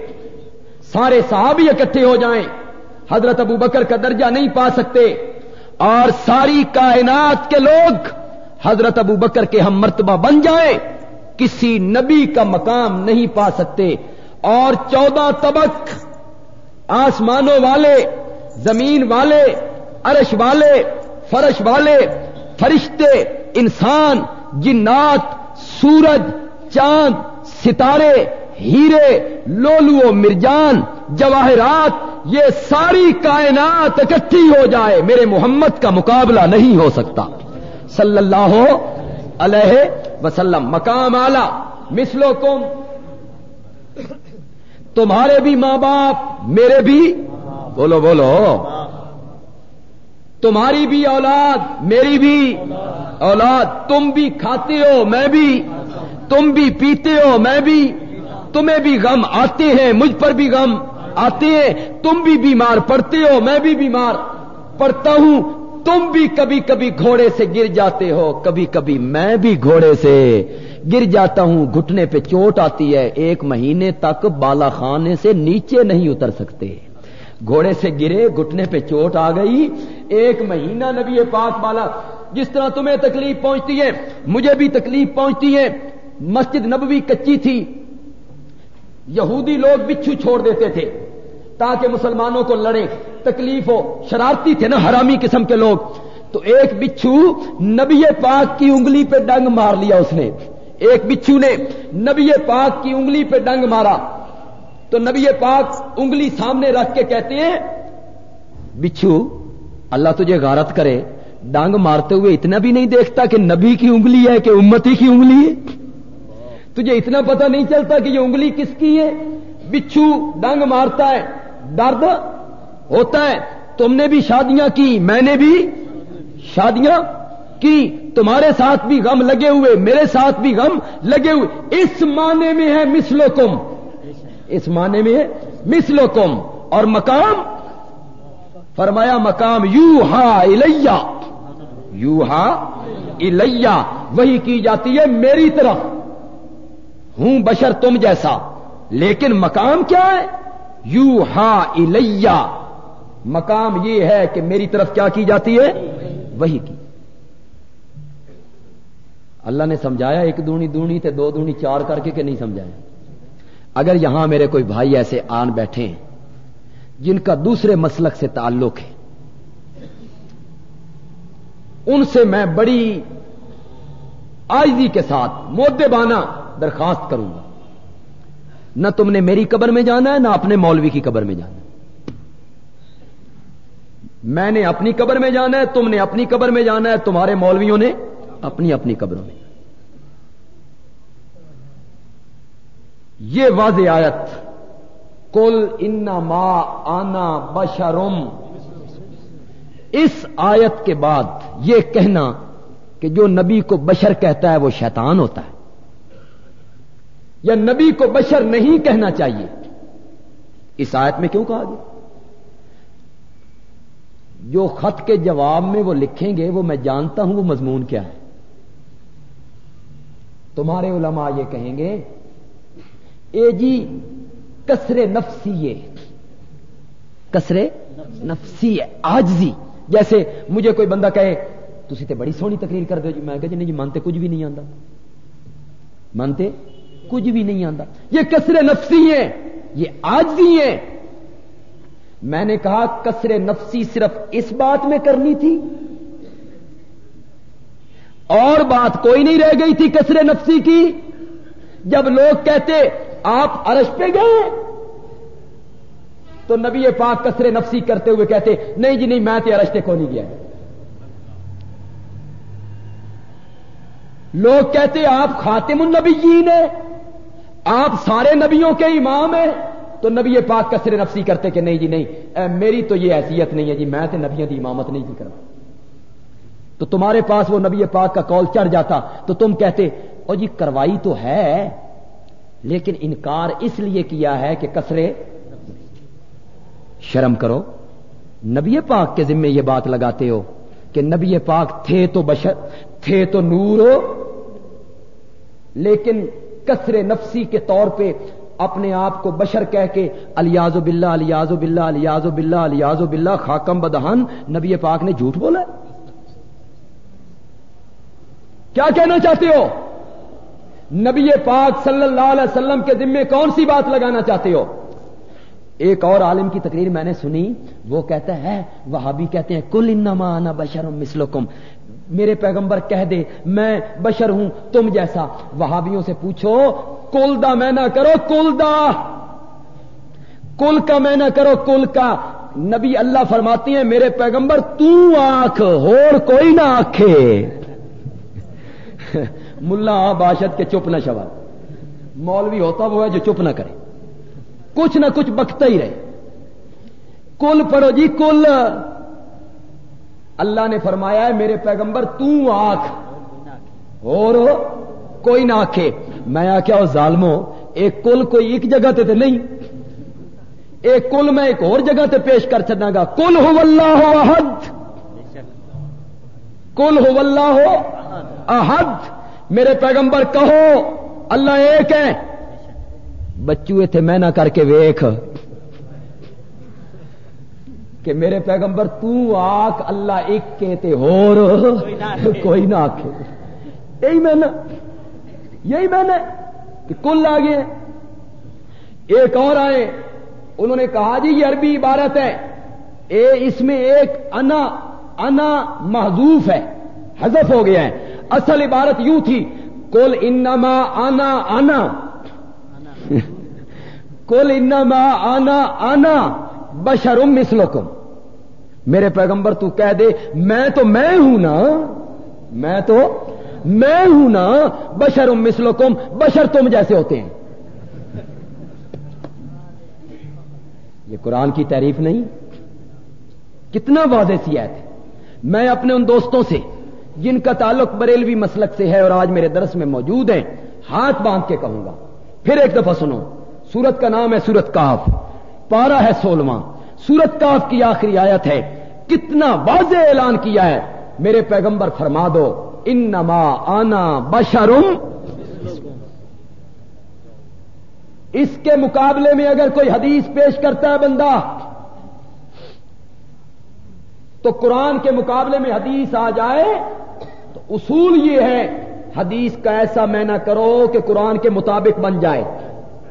سارے صحابی اکٹھے ہو جائیں۔ حضرت ابو بکر کا درجہ نہیں پا سکتے۔ اور ساری کائنات کے لوگ حضرت ابو بکر کے ہم مرتبہ بن جائیں۔ کسی نبی کا مقام نہیں پا سکتے۔ اور چودہ طبق آسمانوں والے، زمین والے، عرش والے، فرش والے، فرشتے انسان، جنات، سورج، چاند، ستارے، ہیرے، لولو مرجان، جواہرات، یہ ساری کائنات اکٹھی ہو جائے، میرے محمد کا مقابلہ نہیں ہو سکتا۔ صلی اللہ علیہ وسلم، مقام آلہ مسلو کم تمہارے بھی ماں باپ، میرے بھی۔ بولو بولو۔ تمہاری بھی اولاد، میری بھی۔ اولاد، تم بھی کھاتے ہو، میں بھی۔ تم بھی پیتے ہو، میں بھی۔ تمہیں بھی غم آتے ہیں، مجھ پر بھی غم آتے ہیں۔ تم بھی بیمار پڑتے ہو، میں بھی بیمار پڑتا ہوں۔ تم بھی کبھی کبھی گھوڑے سے گر جاتے ہو، کبھی کبھی میں بھی گھوڑے سے گر جاتا ہوں۔ گھٹنے پہ چوٹ آتی ہے، ایک مہینے تک بالا خانے سے نیچے نہیں اتر سکتے۔ گھوڑے سے گرے، گھٹنے پہ چوٹ آ گئی۔ ایک مہینہ نبی پاک بالا جس طرح تمہیں تکلیف پہنچتی ہے، مجھے بھی تکلیف پہنچتی ہے۔ مسجد نبوی کچی تھی۔ یہودی لوگ بچھو چھوڑ دیتے تھے، تاکہ مسلمانوں کو لڑے۔ تکلیف ہو شرارتی تھے نا حرامی قسم کے لوگ۔ تو ایک بچھو نبی پاک کی انگلی پہ ڈنگ مار لیا اس نے۔ ایک بچھو نے نبی پاک کی انگلی پہ ڈنگ مارا۔ تو نبی پاک انگلی سامنے رکھ کے کہتے ہیں، بچھو، اللہ تجھے غارت کرے، ڈانگ مارتے ہوئے اتنا بھی نہیں دیکھتا کہ نبی کی انگلی ہے کہ امتی کی انگلی ہے؟ تجھے اتنا پتہ نہیں چلتا کہ یہ انگلی کس کی ہے؟ بچھو ڈنگ مارتا ہے، درد ہوتا ہے، تم نے بھی شادیاں کی، میں نے بھی شادیاں کی، تمہارے ساتھ بھی غم لگے ہوئے، میرے ساتھ بھی غم لگے ہوئے، اس معنی میں ہے مسلو کم اس معنی میں مسلو کم اور مقام فرمایا مقام یو ہا الیا یو ہا الیا وہی کی جاتی ہے میری طرف، ہوں بشر تم جیسا، لیکن مقام کیا ہے؟ یو ہا الیا مقام یہ ہے کہ میری طرف کیا کی جاتی ہے؟ وہی کی۔ اللہ نے سمجھایا ایک دونی دونی تے دو دونی چار کر کے کہ نہیں سمجھایا؟ اگر یہاں میرے کوئی بھائی ایسے آن بیٹھے ہیں، جن کا دوسرے مسلک سے تعلق ہے، ان سے میں بڑی آئزی کے ساتھ مودے بانا درخواست کروں گا۔ نہ تم نے میری قبر میں جانا ہے، نہ اپنے مولوی کی قبر میں جانا ہے۔ میں نے اپنی قبر میں جانا ہے، تم نے اپنی قبر میں جانا ہے، تمہارے مولویوں نے اپنی اپنی قبروں میں۔ یہ واضح آیت کل انما آنا بشرم۔ اس آیت کے بعد یہ کہنا کہ جو نبی کو بشر کہتا ہے وہ شیطان ہوتا ہے۔ یا نبی کو بشر نہیں کہنا چاہیے۔ اس آیت میں کیوں کہا گیا؟ جو خط کے جواب میں وہ لکھیں گے، وہ میں جانتا ہوں وہ مضمون کیا ہے۔ تمہارے علماء یہ کہیں گے اے جی کسرے نفسی کسرے نفسی آجزی جیسے مجھے کوئی بندہ کہے تھی تو بڑی سونی تقریر کر دو جی۔ میں کہ جی نہیں جی مانتے کچھ بھی نہیں آتا مانتے کچھ بھی نہیں آتا یہ کسر نفسی ہے، یہ آج بھی ہے۔ میں نے کہا، کسر نفسی صرف اس بات میں کرنی تھی۔ اور بات کوئی نہیں رہ گئی تھی کسر نفسی کی۔ جب لوگ کہتے آپ ارش پہ گئے تو نبی پاک کسر نفسی کرتے ہوئے کہتے، نہیں جی نہیں، میں تو ارشتے کو نہیں گیا۔ لوگ کہتے، آپ خاتم النبیین ہیں، آپ سارے نبیوں کے امام ہیں۔ تو نبی پاک کسر نفسی کرتے کہ، نہیں جی نہیں، اے میری تو یہ حیثیت نہیں ہے جی میں تو نبیوں کی امامت نہیں جی کرا تو تمہارے پاس وہ نبی پاک کا کال چڑھ جاتا، تو تم کہتے، او جی کروائی تو ہے۔ لیکن انکار اس لیے کیا ہے کہ کسرے شرم کرو۔ نبی پاک کے ذمے یہ بات لگاتے ہو کہ نبی پاک تھے تو بشر، تھے تو نور ہو، لیکن کثر نفسی کے طور پہ اپنے آپ کو بشر کہہ کے الیاز بلّہ الیاز بلّہ الیاز بلّہ الیاز بلّہ خاکم بدہن، نبی پاک نے جھوٹ بولا کیا کہنا چاہتے ہو؟ نبی پاک صلی اللہ علیہ وسلم کے ذمے کون سی بات لگانا چاہتے ہو؟ ایک اور عالم کی تقریر میں نے سنی، وہ کہتا ہے وہ بھی کہتے ہیں کل انما انا بشر مسلکم میرے پیغمبر کہہ دے، میں بشر ہوں، تم جیسا۔ وہابیوں سے پوچھو کل دا میں نہ کرو کل دا۔ کل کا میں نہ کرو کل کا۔ نبی اللہ فرماتی ہیں، میرے پیغمبر، تو آنکھ ہور کوئی نہ آنکھے۔ ملا باشد کے چپ نہ شوا مولوی ہوتا وہ ہے جو چپ نہ کرے۔ کچھ نہ کچھ بکتا ہی رہے۔ کل پڑھو جی کل۔ اللہ نے فرمایا ہے، میرے پیغمبر، تو آنکھ۔ اور کوئی نہ آکھے میں آ ظالمو ایک کل کوئی ایک جگہ تے نہیں۔ ایک کل میں ایک اور جگہ تے پیش کر چنا گا۔ کل ہو اللہ ہو احد۔ کل ہو اللہ ہو احد۔ میرے پیغمبر کہو، اللہ ایک ہے۔ بچو تھے میں نہ کر کے ویخ کہ میرے پیغمبر، تو آک اللہ ایک کہتے ہو کوئی نہ آکے یہی میں نے یہی میں نے کہ کل آگے ایک اور آئے۔ انہوں نے کہا جی یہ عربی عبارت ہے۔ اے، اس میں ایک انا انا محضوف ہے۔ حذف ہو گیا ہے۔ اصل عبارت یوں تھی کل انما آنا آنا کل انما آنا آنا بشرم مسلکم میرے پیغمبر تو کہہ دے، میں تو میں ہوں نا، میں تو میں ہوں نا بشرم مسلکم بشر تم جیسے ہوتے ہیں. یہ قرآن کی تعریف نہیں؟ کتنا واضح سی ہے۔ میں اپنے ان دوستوں سے جن کا تعلق بریلوی مسلک سے ہے اور آج میرے درس میں موجود ہیں، ہاتھ باندھ کے کہوں گا۔ پھر ایک دفعہ سنو۔ سورت کا نام ہے سورت کاف۔ پارا ہے سولواں سورت کاف کی آخری آیت ہے۔ کتنا واضح اعلان کیا ہے۔ میرے پیغمبر فرما دو۔ ان نما آنا بشرم۔ اس کے مقابلے میں اگر کوئی حدیث پیش کرتا ہے بندہ، تو قرآن کے مقابلے میں حدیث آ جائے۔ اصول یہ ہے، حدیث کا ایسا میں نہ کرو کہ قرآن کے مطابق بن جائے۔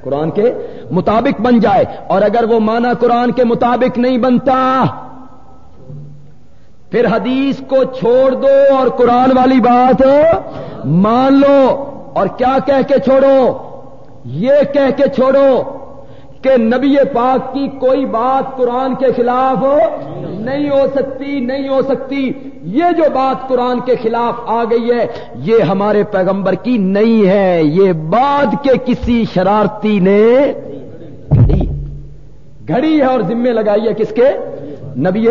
قرآن کے مطابق بن جائے۔ اور اگر وہ مانا قرآن کے مطابق نہیں بنتا، پھر حدیث کو چھوڑ دو۔ اور قرآن والی بات مان لو۔ اور کیا کہہ کے چھوڑو؟ یہ کہہ کے چھوڑو کہ نبی پاک کی کوئی بات قرآن کے خلاف ہو نہیں ہو سکتی، نہیں ہو سکتی۔ یہ جو بات قرآن کے خلاف آ گئی ہے، یہ ہمارے پیغمبر کی نہیں ہے۔ یہ بعد کے کسی شرارتی نے گھڑی گھڑی ہے اور ذمے لگائی ہے کس کے؟ نبی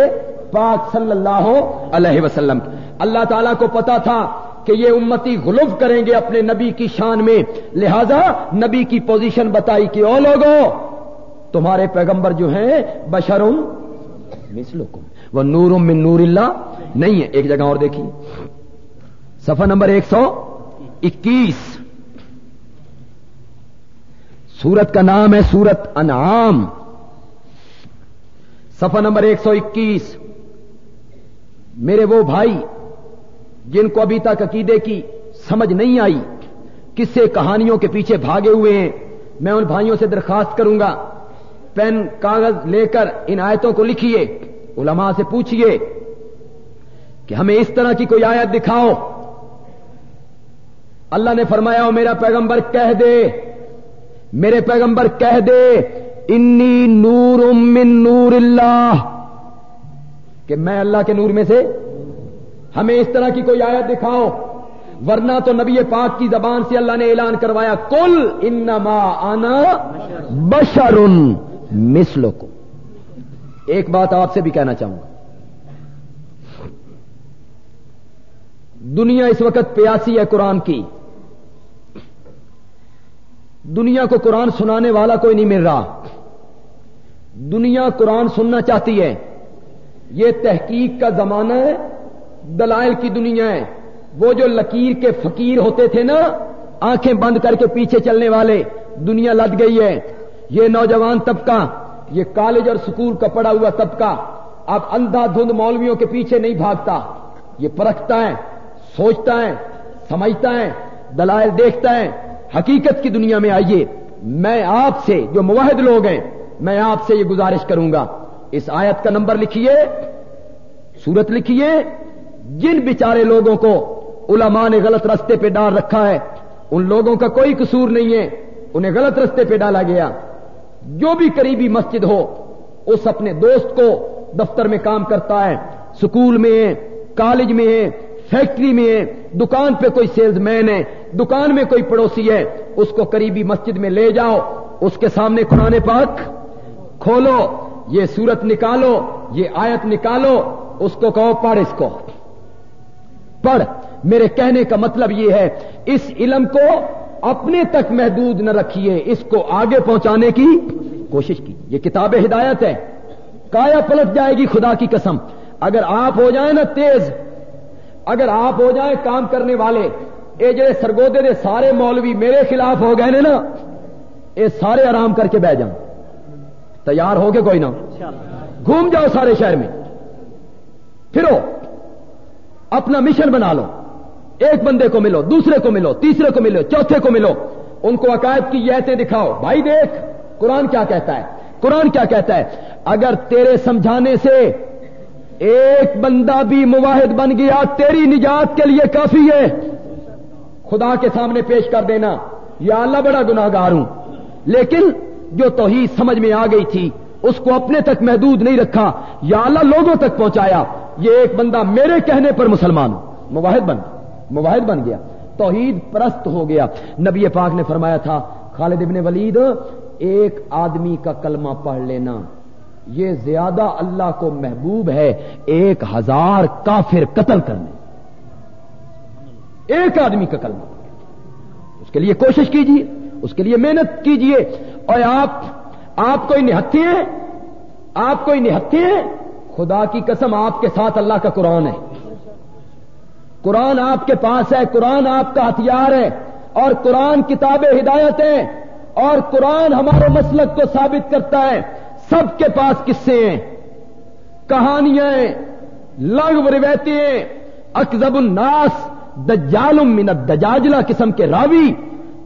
پاک صلی اللہ علیہ وسلم۔ اللہ تعالیٰ کو پتا تھا کہ یہ امتی غلف کریں گے اپنے نبی کی شان میں۔ لہذا نبی کی پوزیشن بتائی کہ او لوگوں تمہارے پیغمبر جو ہیں بشرم مسلکم وہ نور من نور اللہ نہیں ہے، ایک جگہ اور دیکھیے۔ سفر نمبر ایک سو اکیس۔ سورت کا نام ہے سورت انعام۔ سفر نمبر ایک سو اکیس۔ میرے وہ بھائی، جن کو ابھی تک عقیدے کی سمجھ نہیں آئی کس سے کہانیوں کے پیچھے بھاگے ہوئے ہیں، میں ان بھائیوں سے درخواست کروں گا۔ پین، کاغذ لے کر ان آیتوں کو لکھیے، علماء سے پوچھئے کہ ہمیں اس طرح کی کوئی آیت دکھاؤ۔ اللہ نے فرمایا ہو میرا پیغمبر، کہہ دے۔ میرے پیغمبر، کہہ دے۔ انی نور من نور اللہ۔ کہ میں اللہ کے نور میں سے ہمیں اس طرح کی کوئی آیت دکھاؤ۔ ورنہ تو نبی پاک کی زبان سے اللہ نے اعلان کروایا کل انما آنا بشر۔ مسلو کو ایک بات آپ سے بھی کہنا چاہوں گا۔ دنیا اس وقت پیاسی ہے قرآن کی۔ دنیا کو قرآن سنانے والا کوئی نہیں مل رہا۔ دنیا قرآن سننا چاہتی ہے۔ یہ تحقیق کا زمانہ ہے، دلائل کی دنیا ہے۔ وہ جو لکیر کے فقیر ہوتے تھے نا، آنکھیں بند کر کے پیچھے چلنے والے، دنیا لد گئی ہے۔ یہ نوجوان طبقہ، یہ کالج اور سکول کا پڑا ہوا طبقہ، اب اندھا دھند مولویوں کے پیچھے نہیں بھاگتا۔ یہ پرکھتا ہے، سوچتا ہے، سمجھتا ہے، دلائل دیکھتا ہے۔ حقیقت کی دنیا میں آئیے۔ میں آپ سے جو مواحد لوگ ہیں، میں آپ سے یہ گزارش کروں گا۔ اس آیت کا نمبر لکھیے، سورت لکھیے۔ جن بیچارے لوگوں کو علماء نے غلط رستے پہ ڈال رکھا ہے، ان لوگوں کا کوئی قصور نہیں ہے۔ انہیں غلط رستے پہ ڈالا گیا۔ جو بھی قریبی مسجد ہو، اس اپنے دوست کو دفتر میں کام کرتا ہے، سکول میں ہے، کالج میں ہے، فیکٹری میں ہے، دکان پہ کوئی سیلز مین ہے، دکان میں کوئی پڑوسی ہے، اس کو قریبی مسجد میں لے جاؤ، اس کے سامنے قرآن پاک کھولو، یہ سورت نکالو، یہ آیت نکالو، اس کو کہو، پڑھ اس کو۔ پڑھ، میرے کہنے کا مطلب یہ ہے، اس علم کو اپنے تک محدود نہ رکھیے اس کو آگے پہنچانے کی کوشش کی۔ یہ کتاب ہدایت ہے۔ کایا پلٹ جائے گی خدا کی قسم۔ اگر آپ ہو جائیں نا تیز، اگر آپ ہو جائیں کام کرنے والے یہ جڑے سرگودے دے سارے مولوی میرے خلاف ہو گئے نا یہ سارے آرام کر کے بہ جاؤں۔ تیار ہو کے کوئی نہ۔ گھوم جاؤ سارے شہر میں۔ پھرو، اپنا مشن بنا لو۔ ایک بندے کو ملو، دوسرے کو ملو، تیسرے کو ملو، چوتھے کو ملو۔ ان کو عقائد کی یتیں دکھاؤ۔ بھائی دیکھ، قرآن کیا کہتا ہے؟ قرآن کیا کہتا ہے؟ اگر تیرے سمجھانے سے ایک بندہ بھی مواحد بن گیا، تیری نجات کے لیے کافی ہے۔ خدا کے سامنے پیش کر دینا، یا اللہ بڑا گناگار ہوں۔ لیکن جو توحید سمجھ میں آ گئی تھی، اس کو اپنے تک محدود نہیں رکھا، یا اللہ لوگوں تک پہنچایا۔ یہ ایک بندہ میرے کہنے پر مسلمان مواحد بن۔ مواحد بن گیا، توحید پرست ہو گیا۔ نبی پاک نے فرمایا تھا، خالد ابن ولید، ایک آدمی کا کلمہ پڑھ لینا۔ یہ زیادہ اللہ کو محبوب ہے، ایک ہزار کافر قتل کرنے۔ ایک آدمی کا کلمہ اس کے لیے کوشش کیجیے اس کے لیے محنت کیجیے اور آپ آپ کوئی نہتے ہیں آپ کوئی نہتے ہیں خدا کی قسم، آپ کے ساتھ اللہ کا قرآن ہے۔ قرآن آپ کے پاس ہے، قرآن آپ کا ہتھیار ہے، اور قرآن کتاب ہدایت ہے، اور قرآن ہمارے مسلک کو ثابت کرتا ہے۔ سب کے پاس قصے ہیں، کہانیاں لغو روایتیں اکزب الناس دجال من الدجاجلہ قسم کے راوی،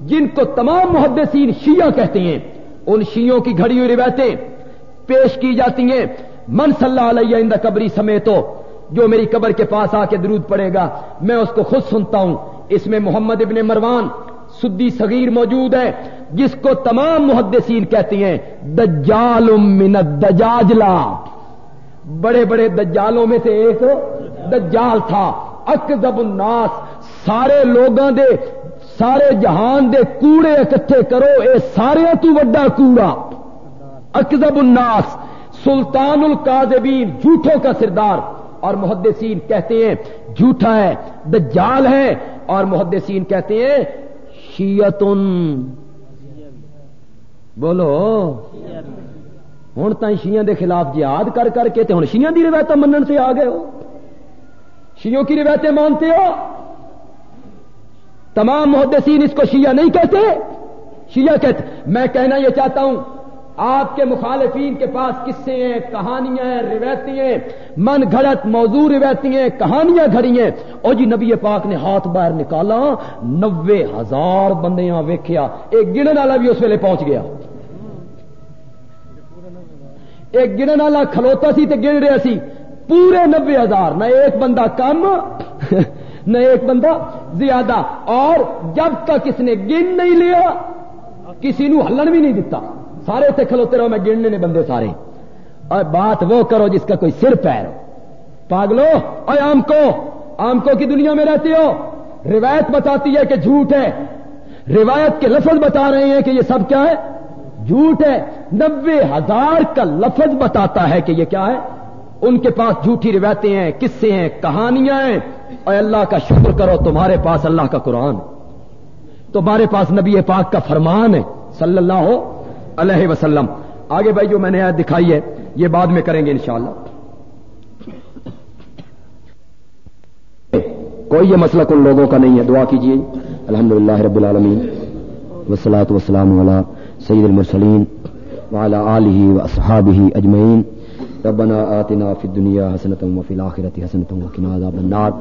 جن کو تمام محدثین شیعہ کہتے ہیں۔ ان شیوں کی گھڑی ہوئی روایتیں پیش کی جاتی ہیں۔ من صلی اللہ علیہ قبری سمیتو جو میری قبر کے پاس آ کے درود پڑے گا، میں اس کو خود سنتا ہوں۔ اس میں محمد ابن مروان سدی صغیر موجود ہے، جس کو تمام محدثین کہتے ہیں، دجال من الدجاجلہ۔ بڑے بڑے دجالوں میں سے ایک دجال تھا۔ اکزب الناس، سارے لوگوں دے، سارے جہان دے کوڑے اکٹھے کرو، اے سارے تو وڈا کوڑا۔ اکزب الناس، سلطان القاذبین، جھوٹوں کا سردار۔ اور محدثین کہتے ہیں، جھوٹا ہے، دجال ہے، اور محدثین کہتے ہیں شیتن بولو۔ ہوں تھی شیئن دے خلاف جہاد کر کر کے ہوں شیئن کی روایت منن سے آ گئے ہو۔ شیوں کی روایتیں مانتے ہو۔ تمام محدثین اس کو شیعہ نہیں کہتے۔ شیعہ کہتے، میں کہنا یہ چاہتا ہوں آپ کے مخالفین کے پاس قصے ہیں، کہانیاں ہیں روایتی ہیں۔ من گھڑت موضوع روایتی ہیں، کہانیاں گھڑی ہیں۔ اور جی نبی پاک نے ہاتھ باہر نکالا، نوے ہزار بندے یہاں ویکیا ایک گنن والا بھی اس ویلے پہنچ گیا۔ ایک گنن والا کھلوتا سی تے گن رہا سی۔ پورے نبے ہزار، نہ ایک بندہ کم، نہ ایک بندہ زیادہ۔ اور جب تک اس نے گن نہیں لیا، کسی نو ہلن بھی نہیں دیتا سارے اتنے کھلوتے رہو، میں گننے نے بندے سارے۔ اور بات وہ کرو جس کا کوئی سر پیر ہو۔ پاگلو، اور آم کو آم کو کی دنیا میں رہتے ہو؟ روایت بتاتی ہے کہ جھوٹ ہے۔ روایت کے لفظ بتا رہے ہیں کہ یہ سب کیا ہے؟ جھوٹ ہے۔ نبے ہزار کا لفظ بتاتا ہے کہ یہ کیا ہے؟ ان کے پاس جھوٹی روایتیں ہیں، قصے ہیں، کہانیاں ہیں۔ اور اللہ کا شکر کرو، تمہارے پاس اللہ کا قرآن تمہارے پاس نبی پاک کا فرمان ہے، صلی اللہ ہو علیہ وسلم۔ آگے بھائی جو میں نے آج دکھائی ہے، یہ بعد میں کریں گے انشاءاللہ۔ کوئی یہ مسئلہ ان لوگوں کا نہیں ہے، دعا کیجیے الحمد للہ رب العالمین۔ وسلاۃ وسلام والا سید المرسلین و آله ہی اجمعین۔ ربنا آتنا في الدنيا حسنة وفي الاخرت حسنتم وقنا عذاب النار۔